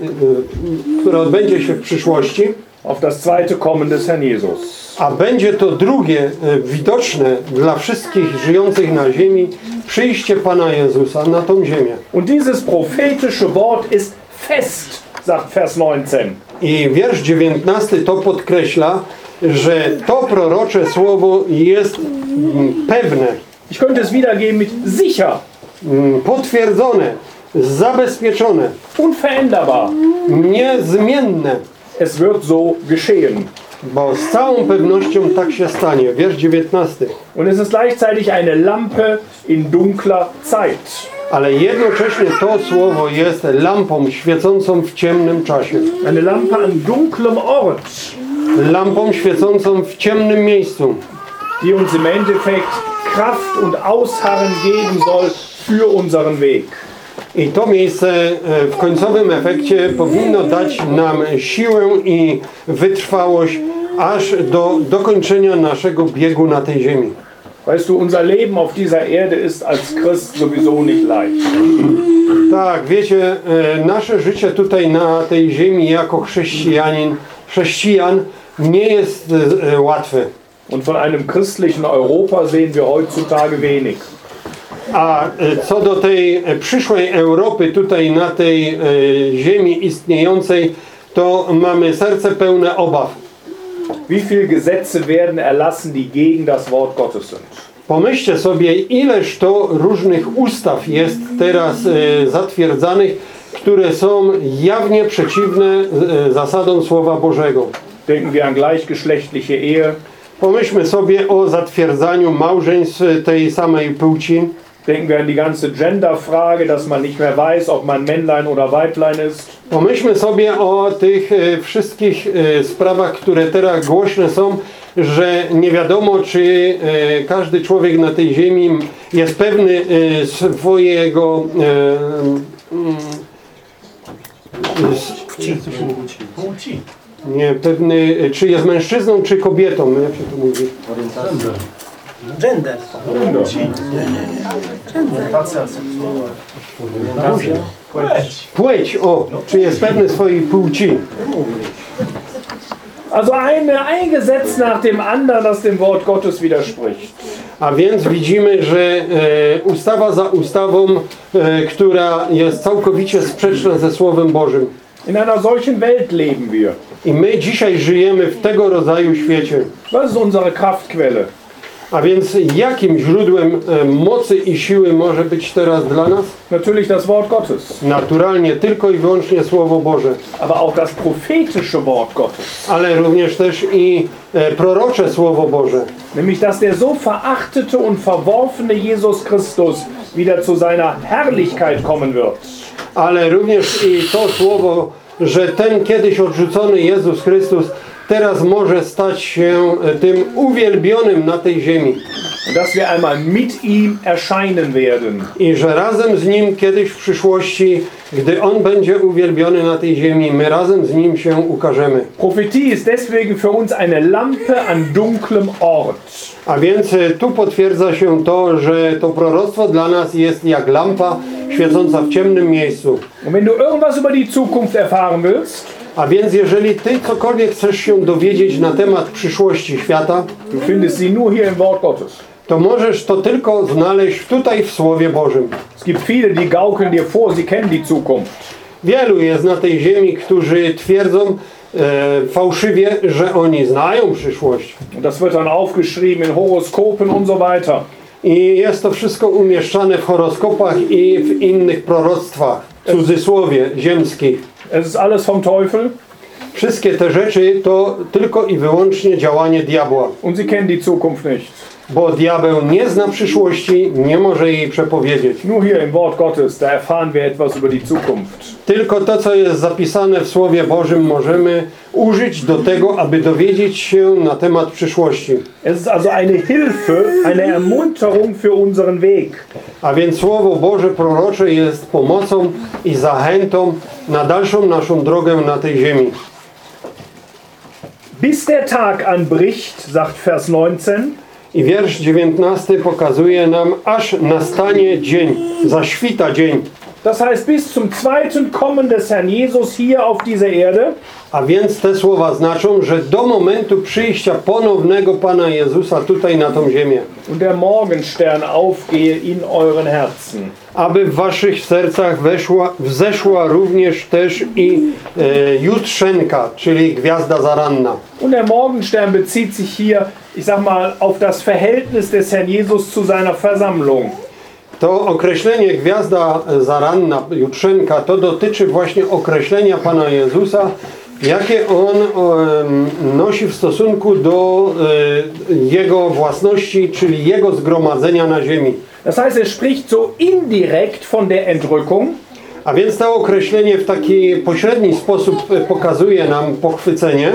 które odbędzie się w przyszłości.
auf das zweite Kommen des Herrn Jesus.
A będzie to drugie, e, widoczne dla wszystkich żyjących na ziemi, przyjście Pana Jezusa na tą ziemię.
Und dieses prophetische Wort ist fest, sagt Vers 19.
I wiersz 19 to podkreśla, że to prorocze słowo jest mm, pewne,
Ich könnte es wiedergeben mit sicher,
mm, potwierdzone, zabezpieczone,
unveränderbar.
niezmienne,
Es wird so geschehen.
bo z całą pewnością tak się stanie. Wiersz 19.
Und es ist gleichzeitig eine Lampe in dunkler Zeit.
Ale jednocześnie to słowo jest lampą świecącą w ciemnym czasie.
Eine Lampe an dunklem Ort,
Lampą świecącą w ciemnym miejscu,
die uns im Endeffekt Kraft und Ausharren geben soll für unseren Weg.
I to miejsce e, w końcowym efekcie powinno dać nam siłę i wytrwałość aż do dokończenia naszego biegu na tej ziemi.
Weißt du, unser Leben auf dieser Erde ist als Christ sowieso nicht leicht.
Tak, wiecie, e, nasze życie tutaj na tej ziemi jako chrześcijanin, chrześcijan nie jest e, łatwe.
Und von einem christlichen Europa sehen wir heutzutage wenig.
A e, co do tej e, przyszłej Europy tutaj na tej e, ziemi istniejącej, to mamy serce pełne obaw.
Wie viele Gesetze werden erlassen, die gegen das Wort Gottes sind?
Pomyślcie sobie, ileż to różnych ustaw jest teraz zatwierdzanych, które są jawnie przeciwne zasadom Słowa Bożego.
Denken wir an gleichgeschlechtliche Ehe,
Pomyślmy sobie o zatwierdzaniu małżeństw tej samej płci.
denken wir an die ganze Genderfrage, dass man nicht mehr weiß, ob man Männlein oder Weiblein ist.
Pomyślmy sobie o tych e, wszystkich e, sprawach, które teraz głośne są, że nie wiadomo, czy e, każdy człowiek na tej ziemi jest pewny e, swojego e, mm, s- nie, pewny, czy jest mężczyzną, czy kobietą, jak się to mówi.
Gender.
Płeć, o, czy jest pewny swojej płci.
Also eine, ein Gesetz nach dem anderen, das dem Wort Gottes widerspricht.
A więc widzimy, że e, ustawa za ustawą, e, która jest całkowicie sprzeczna ze Słowem Bożym.
In einer solchen Welt leben wir.
I my dzisiaj żyjemy w tego rodzaju świecie.
Was ist unsere Kraftquelle?
A więc jakim źródłem e, mocy i siły może być teraz dla nas?
Natürlich das Wort Gottes,
Naturalnie tylko i wyłącznie Słowo Boże,
aber auch das prophetische Wort Gottes.
ale również też i e, prorocze Słowo Boże.
Nämlich, dass der so verachtete und verworfene Jesus Christus wieder zu seiner Herrlichkeit kommen wird.
ale również i to słowo, że ten kiedyś odrzucony Jezus Chrystus teraz może stać się tym uwielbionym na tej ziemi.
Dass wir einmal mit ihm erscheinen werden.
I że razem z Nim kiedyś w przyszłości, gdy On będzie uwielbiony na tej ziemi, my razem z Nim się ukażemy.
Prophetie ist deswegen für uns eine Lampe an dunklem Ort.
A więc e, tu potwierdza się to, że to proroctwo dla nas jest jak lampa świecąca w ciemnym miejscu.
Und wenn du irgendwas über die Zukunft erfahren willst,
A więc jeżeli Ty cokolwiek chcesz się dowiedzieć na temat przyszłości świata,
du findest sie nur hier im Wort Gottes.
To możesz to tylko znaleźć tutaj w Słowie Bożym.
Es gibt viele, die gaukeln dir vor, sie kennen die Zukunft.
Wielu jest na tej ziemi, którzy twierdzą e, fałszywie, że oni znają przyszłość.
Das wird dann aufgeschrieben in Horoskopen und so weiter.
I jest to wszystko umieszczane w horoskopach i w innych proroctwach, w cudzysłowie ziemskich.
Es ist alles vom Teufel
Wszystkie te rzeczy to tylko i wyłącznie działanie diabła.
und sie kennen die Zukunft nicht.
Bo diabeł nie zna przyszłości, nie może jej przepowiedzieć.
Nur hier im Wort Gottes, da erfahren wir etwas über die Zukunft.
Tylko to, co jest zapisane w Słowie Bożym, możemy użyć do tego, aby dowiedzieć się na temat przyszłości.
Es ist also eine Hilfe, eine Ermunterung für unseren Weg.
A więc Słowo Boże prorocze jest pomocą i zachętą na dalszą naszą drogę na tej ziemi.
Bis der Tag anbricht, sagt Vers 19,
I wiersz 19 pokazuje nam, aż nastanie dzień, zaświta dzień.
das heißt bis zum zweiten Kommen des Herrn Jesus hier auf diese Erde,
A więc te słowa znaczą, że do momentu przyjścia ponownego Pana Jezusa tutaj na tą ziemię,
und der Morgenstern aufgehe in euren Herzen.
aby w waszych sercach weszła, wzeszła również też i e, jutrzenka, czyli gwiazda zaranna.
Und der Morgenstern bezieht sich hier, ich sag mal, auf das Verhältnis des Herrn Jesus zu seiner Versammlung.
To określenie gwiazda zaranna, jutrzenka, to dotyczy właśnie określenia Pana Jezusa, jakie On nosi w stosunku do e, Jego własności, czyli Jego zgromadzenia na ziemi.
Das heißt, er spricht so indirekt von der Entrückung,
A więc to określenie w taki pośredni sposób e, pokazuje nam pochwycenie.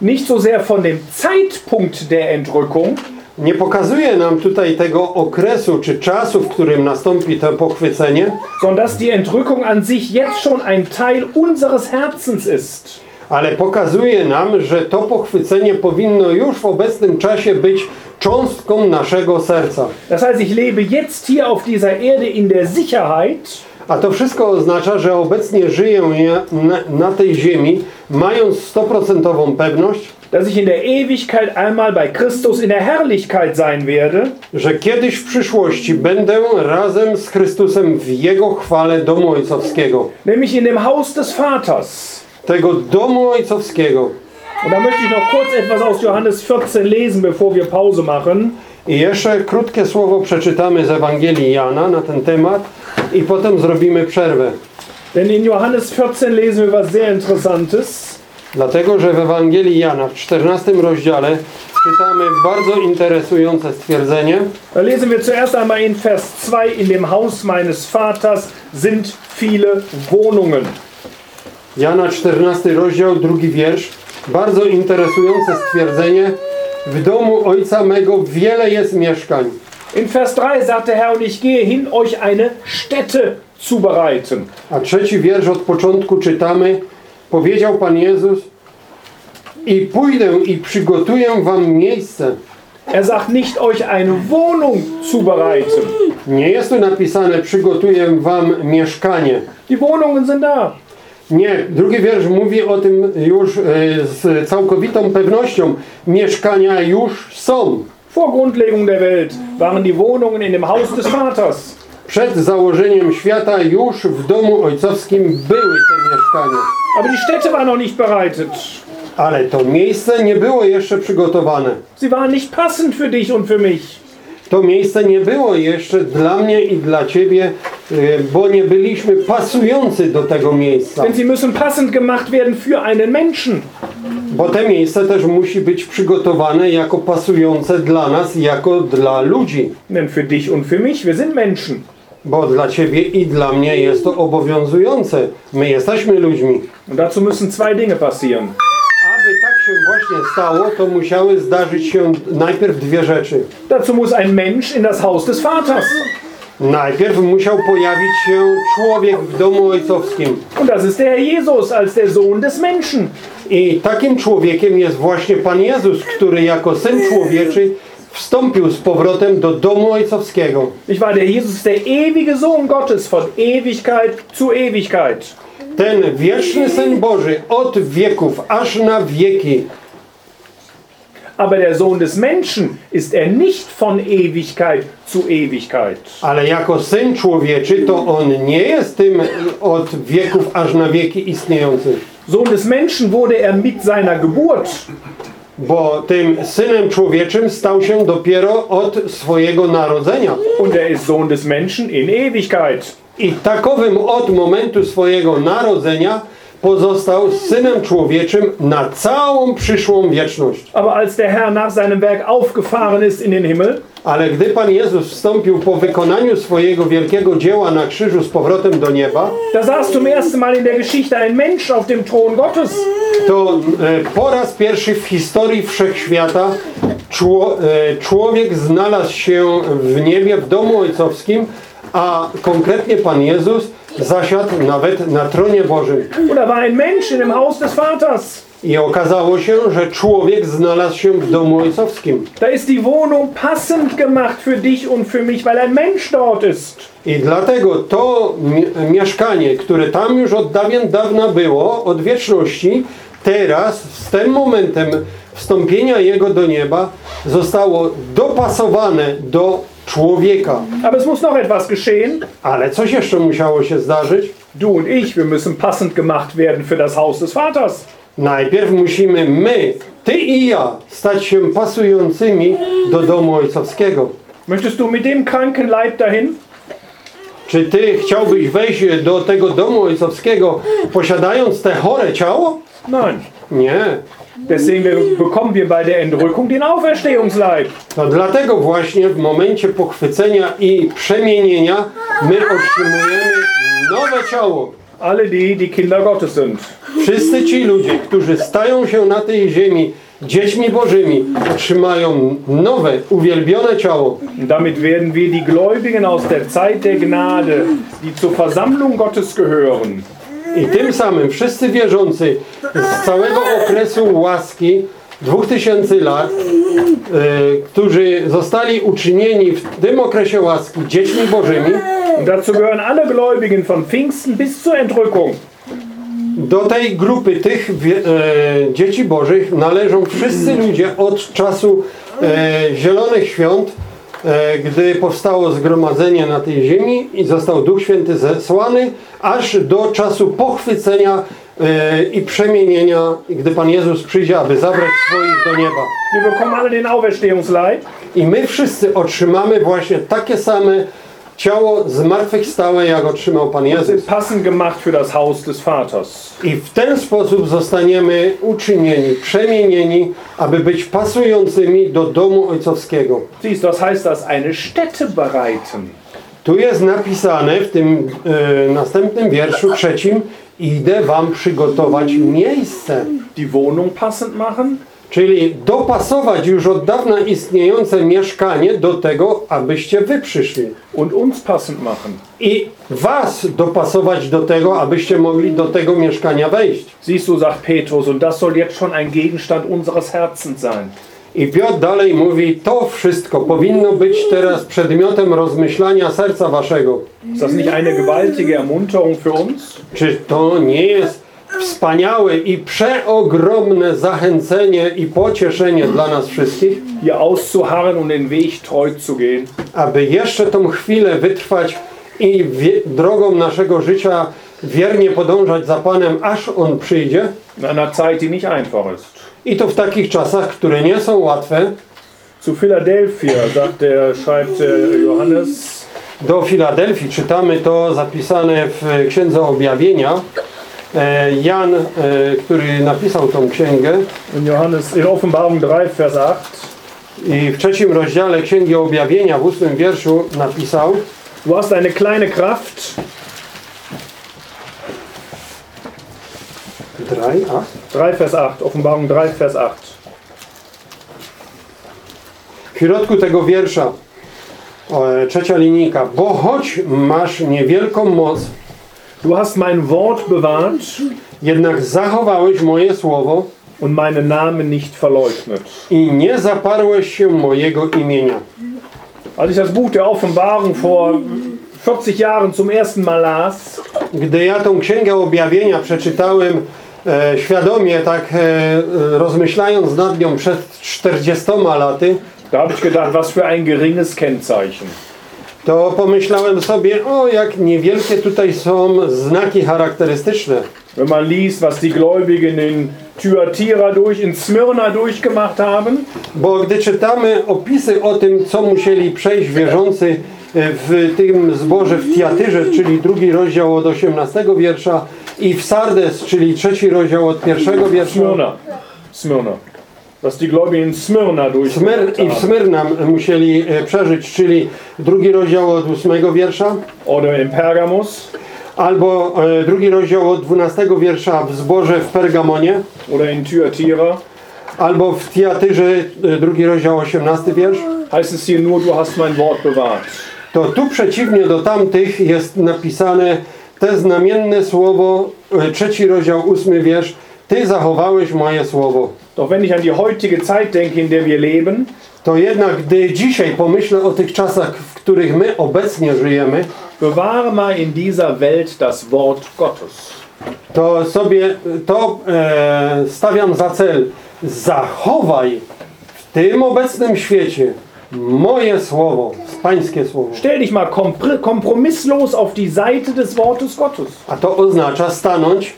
Nicht so sehr von dem Zeitpunkt der Entrückung,
Nie pokazuje nam tutaj tego okresu czy czasu, w którym nastąpi to pochwycenie,
sondern dass die Entrückung an sich jetzt schon ein Teil unseres Herzens ist.
ale pokazuje nam, że to pochwycenie powinno już w obecnym czasie być cząstką naszego serca.
Das heißt, ich lebe jetzt hier auf dieser Erde in der Sicherheit,
A to wszystko oznacza, że obecnie żyję na tej ziemi, mając stoprocentową pewność,
dass ich in der Ewigkeit einmal bei Christus in der Herrlichkeit sein werde.
że kiedyś w przyszłości będę razem z Chrystusem w Jego chwale domu ojcowskiego.
Nämlich in dem Haus des Vaters.
Tego domu ojcowskiego.
Und da möchte ich noch kurz etwas aus Johannes 14 lesen, bevor wir Pause machen.
I jeszcze krótkie słowo przeczytamy z Ewangelii Jana na ten temat i potem zrobimy przerwę.
Denn in Johannes 14 lesen wir was sehr Interessantes.
Dlatego, że w Ewangelii Jana w 14 rozdziale czytamy bardzo interesujące stwierdzenie.
Da lesen wir zuerst einmal in Vers 2, in dem Haus meines Vaters sind viele Wohnungen.
Jana 14 rozdział, drugi wiersz. Bardzo interesujące stwierdzenie. W domu ojca mego wiele jest mieszkań.
In Vers 3 sagt der Herr, und ich gehe hin, euch eine Stätte zubereiten.
A trzeci wiersz od początku czytamy. Powiedział Pan Jezus i pójdę i przygotuję wam miejsce.
Er sagt nicht, euch eine Wohnung zubereiten.
Nie jest tu napisane przygotuję wam mieszkanie.
Die Wohnungen sind da.
Nie, drugi wiersz mówi o tym już e, z całkowitą pewnością. Mieszkania już są.
Vor Grundlegung der Welt waren die Wohnungen in dem Haus des Vaters.
Przed założeniem świata już w domu ojcowskim były te mieszkania.
Aber die Stätte war noch nicht bereitet.
Ale to miejsce nie było jeszcze przygotowane.
Sie waren nicht passend für dich und für mich.
To miejsce nie było jeszcze dla mnie i dla Ciebie, e, bo nie byliśmy pasujący do tego miejsca.
Denn sie müssen passend gemacht werden für einen Menschen.
Bo te miejsce też musi być przygotowane jako pasujące dla nas, jako dla ludzi.
Denn für dich und für mich, wir sind Menschen.
Bo dla Ciebie i dla mnie jest to obowiązujące. My jesteśmy ludźmi.
Und dazu müssen zwei Dinge passieren.
Aby tak się właśnie stało, to musiały zdarzyć się najpierw dwie rzeczy.
Dazu muss ein Mensch in das Haus des Vaters.
Najpierw musiał pojawić się człowiek w domu ojcowskim.
Und das ist der Herr Jesus als der Sohn des Menschen.
I takim człowiekiem jest właśnie Pan Jezus, który jako Syn Człowieczy wstąpił z powrotem do domu ojcowskiego.
Ich war der Jesus der ewige Sohn Gottes von Ewigkeit zu Ewigkeit.
Ten wieczny Syn Boży od wieków aż na wieki.
aber der Sohn des Menschen ist er nicht von Ewigkeit zu Ewigkeit.
Ale jako Syn Człowieczy to On nie jest tym od wieków aż na wieki istniejący.
Sohn des Menschen wurde er mit seiner Geburt.
Bo tym Synem Człowieczym stał się dopiero od swojego narodzenia.
Und er ist Sohn des Menschen in Ewigkeit.
I takowym od momentu swojego narodzenia pozostał Synem Człowieczym na całą przyszłą wieczność.
Aber als der Herr nach seinem Werk aufgefahren ist in den Himmel,
Ale gdy Pan Jezus wstąpił po wykonaniu swojego wielkiego dzieła na krzyżu z powrotem do nieba,
da saß zum ersten Mal in der Geschichte ein Mensch auf dem Thron Gottes.
to e, po raz pierwszy w historii wszechświata czło, e, człowiek znalazł się w niebie, w domu ojcowskim, a konkretnie Pan Jezus zasiadł nawet na tronie Bożym.
Und da war ein Mensch in dem Haus des Vaters.
I okazało się, że człowiek znalazł się w domu ojcowskim.
Da ist die Wohnung passend gemacht für dich und für mich, weil ein Mensch dort ist.
I dlatego to mi- mieszkanie, które tam już od dawien dawna było, od wieczności, teraz z tym momentem wstąpienia Jego do nieba zostało dopasowane do człowieka.
Aber es muss noch etwas geschehen.
Ale coś jeszcze musiało się zdarzyć.
Du und ich, wir müssen passend gemacht werden für das Haus des Vaters.
Najpierw musimy my, ty i ja, stać się pasującymi do domu ojcowskiego.
Möchtest du mit dem kranken Leib dahin?
Czy ty chciałbyś wejść do tego domu ojcowskiego posiadając te chore ciało?
Nein.
Nie.
Deswegen bekommen wir bei der Entrückung den Auferstehungsleib.
Dlatego właśnie w momencie pochwycenia i przemienienia my otrzymujemy nowe ciało.
Alle die, die Kinder Gottes sind.
Wszyscy ci ludzie, którzy stają się na tej ziemi dziećmi bożymi, otrzymają nowe, uwielbione ciało.
Damit werden wir die Gläubigen aus der Zeit der Gnade, die zur Versammlung Gottes gehören,
I tym samym wszyscy wierzący z całego okresu łaski, 2000 lat, e, którzy zostali uczynieni w tym okresie łaski dziećmi bożymi,
dazu gehören alle Gläubigen von Pfingsten bis zur Entrückung.
Do tej grupy tych e, dzieci bożych należą wszyscy ludzie od czasu e, Zielonych Świąt, e, gdy powstało zgromadzenie na tej ziemi i został Duch Święty zesłany, aż do czasu pochwycenia e, i przemienienia, gdy Pan Jezus przyjdzie, aby zabrać swoich do nieba.
Wir bekommen alle den Auferstehungsleib.
I my wszyscy otrzymamy właśnie takie same ciało zmartwychwstałe, jak otrzymał Pan Jezus.
passend gemacht für das Haus des Vaters.
I w ten sposób zostaniemy uczynieni, przemienieni, aby być pasującymi do domu ojcowskiego.
Siehst, du, was heißt das? Eine Stätte bereiten.
Tu jest napisane w tym e, następnym wierszu trzecim idę wam przygotować miejsce.
Die Wohnung passend machen.
Czyli dopasować już od dawna istniejące mieszkanie do tego, abyście wy przyszli.
und uns passend machen.
I was dopasować do tego, abyście mogli do tego mieszkania wejść.
Siehst du, sagt Petrus, und das soll jetzt schon ein Gegenstand unseres Herzens sein.
I Piotr dalej mówi, to wszystko powinno być teraz przedmiotem rozmyślania serca waszego. Czy to nie jest wspaniałe i przeogromne zachęcenie i pocieszenie dla nas wszystkich,
Hier auszuharren und den Weg treu zu gehen.
aby jeszcze tą chwilę wytrwać i drogą naszego życia wiernie podążać za Panem, aż On przyjdzie?
Einer Zeit, die nicht einfach ist.
I to w takich czasach, które nie są łatwe.
Zu Philadelphia, sagt der, schreibt äh, Johannes,
Do Filadelfii czytamy to zapisane w Księdze Objawienia. E, Jan, e, który napisał tą księgę
in Johannes, in Offenbarung 3, Vers 8.
i w trzecim rozdziale Księgi Objawienia w ósmym wierszu napisał
Du hast eine kleine Kraft,
Drei, a?
3 Vers 8, Offenbarung 3, Vers 8.
W środku tego wiersza e, trzecia linijka. Bo choć masz niewielką moc,
Du hast mein Wort bewahrt
jednak zachowałeś moje słowo
und meinen Namen nicht verleugnet.
i nie zaparłeś się mojego imienia.
Als ich das Buch der Offenbarung vor 40 Jahren zum ersten Mal las,
Gdy ja tą księgę objawienia przeczytałem świadomie, tak e, e, rozmyślając nad nią przed 40 laty,
Da habe ich gedacht, was für ein geringes Kennzeichen.
to pomyślałem sobie, o jak niewielkie tutaj są znaki charakterystyczne.
Wenn man liest, was die Gläubigen in Thyatira durch, in Smyrna durchgemacht haben,
Bo gdy czytamy opisy o tym, co musieli przejść wierzący e, w tym zborze w Tiatyrze, czyli drugi rozdział od 18 wiersza i w Sardes, czyli trzeci rozdział od pierwszego wiersza
Smyrna. Smyrna. Was die Gläubigen Smyrna
Smyr, i w
haben.
Smyrnam musieli e, przeżyć, czyli drugi rozdział od 8 wiersza
Oder in
albo e, drugi rozdział od 12 wiersza w zborze w Pergamonie
Oder in Thyatira.
albo w Tiatyrze e, drugi rozdział 18 wiersz
Heißt es hier nur, du hast mein Wort bewahrt.
to tu przeciwnie do tamtych jest napisane te znamienne słowo, e, trzeci rozdział, ósmy wiersz, Ty zachowałeś moje słowo.
Doch wenn ich an die heutige Zeit denke, in der wir leben,
To jednak, gdy dzisiaj pomyślę o tych czasach, w których my obecnie żyjemy,
bewahre mal in dieser Welt das Wort Gottes.
to sobie to e, stawiam za cel. Zachowaj w tym obecnym świecie moje słowo, pańskie słowo.
Stell dich mal kompr- kompromisslos auf die Seite des Wortes Gottes.
A to oznacza stanąć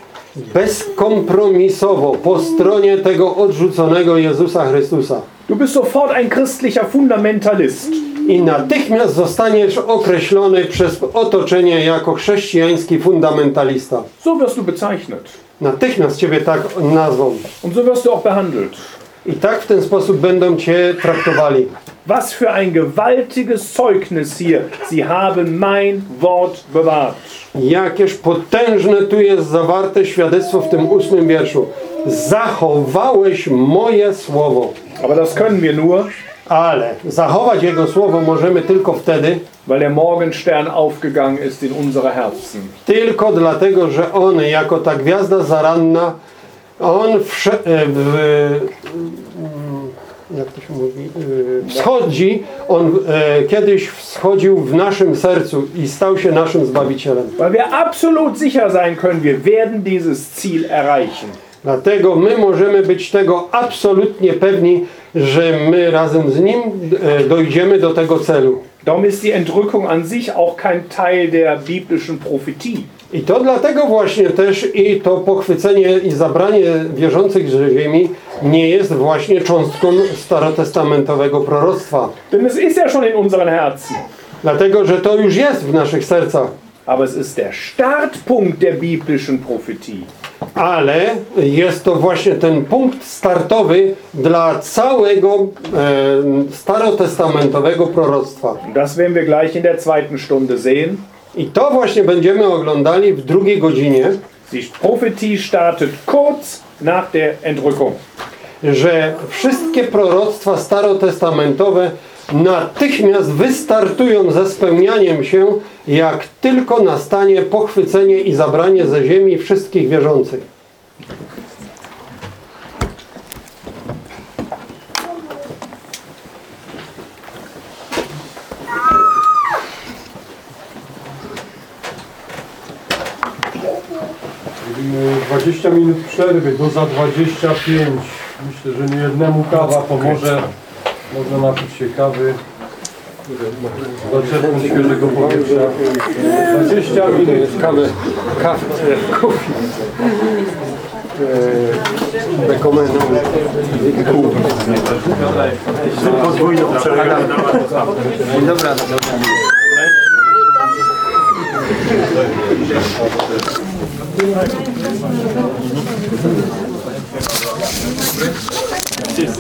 bezkompromisowo po stronie tego odrzuconego Jezusa Chrystusa.
Du bist sofort ein christlicher Fundamentalist.
I natychmiast zostaniesz określony przez otoczenie jako chrześcijański fundamentalista.
So wirst du bezeichnet.
Natychmiast Ciebie tak nazwą.
Und so wirst du auch behandelt.
I tak w ten sposób będą Cię traktowali.
Was für ein gewaltiges Zeugnis hier. Sie haben mein Wort bewahrt.
Jakież potężne tu jest zawarte świadectwo w tym ósmym wierszu. Zachowałeś moje słowo.
Aber das können wir nur,
Ale zachować Jego słowo możemy tylko wtedy,
weil der Morgenstern aufgegangen ist in unsere Herzen.
tylko dlatego, że On jako ta gwiazda zaranna, On e, w, mm, jak to się mówi, e, wschodzi, On e, kiedyś wschodził w naszym sercu i stał się naszym Zbawicielem.
Weil wir absolut sicher sein können, wir werden dieses Ziel erreichen.
Dlatego my możemy być tego absolutnie pewni, że my razem z Nim e, dojdziemy do tego celu.
Darum ist die Entrückung an sich auch kein Teil der biblischen Prophetie.
I to dlatego właśnie też i to pochwycenie i zabranie wierzących z ziemi nie jest właśnie cząstką starotestamentowego proroctwa.
Denn es ist ja schon in unseren Herzen.
Dlatego, że to już jest w naszych sercach.
Aber es ist der Startpunkt der biblischen Prophetie.
Ale jest to właśnie ten punkt startowy dla całego e, starotestamentowego proroctwa.
Das werden wir gleich in der zweiten Stunde sehen.
I to właśnie będziemy oglądali w drugiej godzinie,
Die Prophetie startet kurz nach der Entrückung.
że wszystkie proroctwa starotestamentowe natychmiast wystartują ze spełnianiem się, jak tylko nastanie pochwycenie i zabranie ze ziemi wszystkich wierzących.
20 minut przerwy, do za 25. Myślę, że nie jednemu kawa pomoże. Można napić się kawy. Zaczerpnąć świeżego powietrza. 20 minut.
Kawę, kawę, kufi. Rekomenduję.
Podwójną przerwę.
Dobra, Gracias.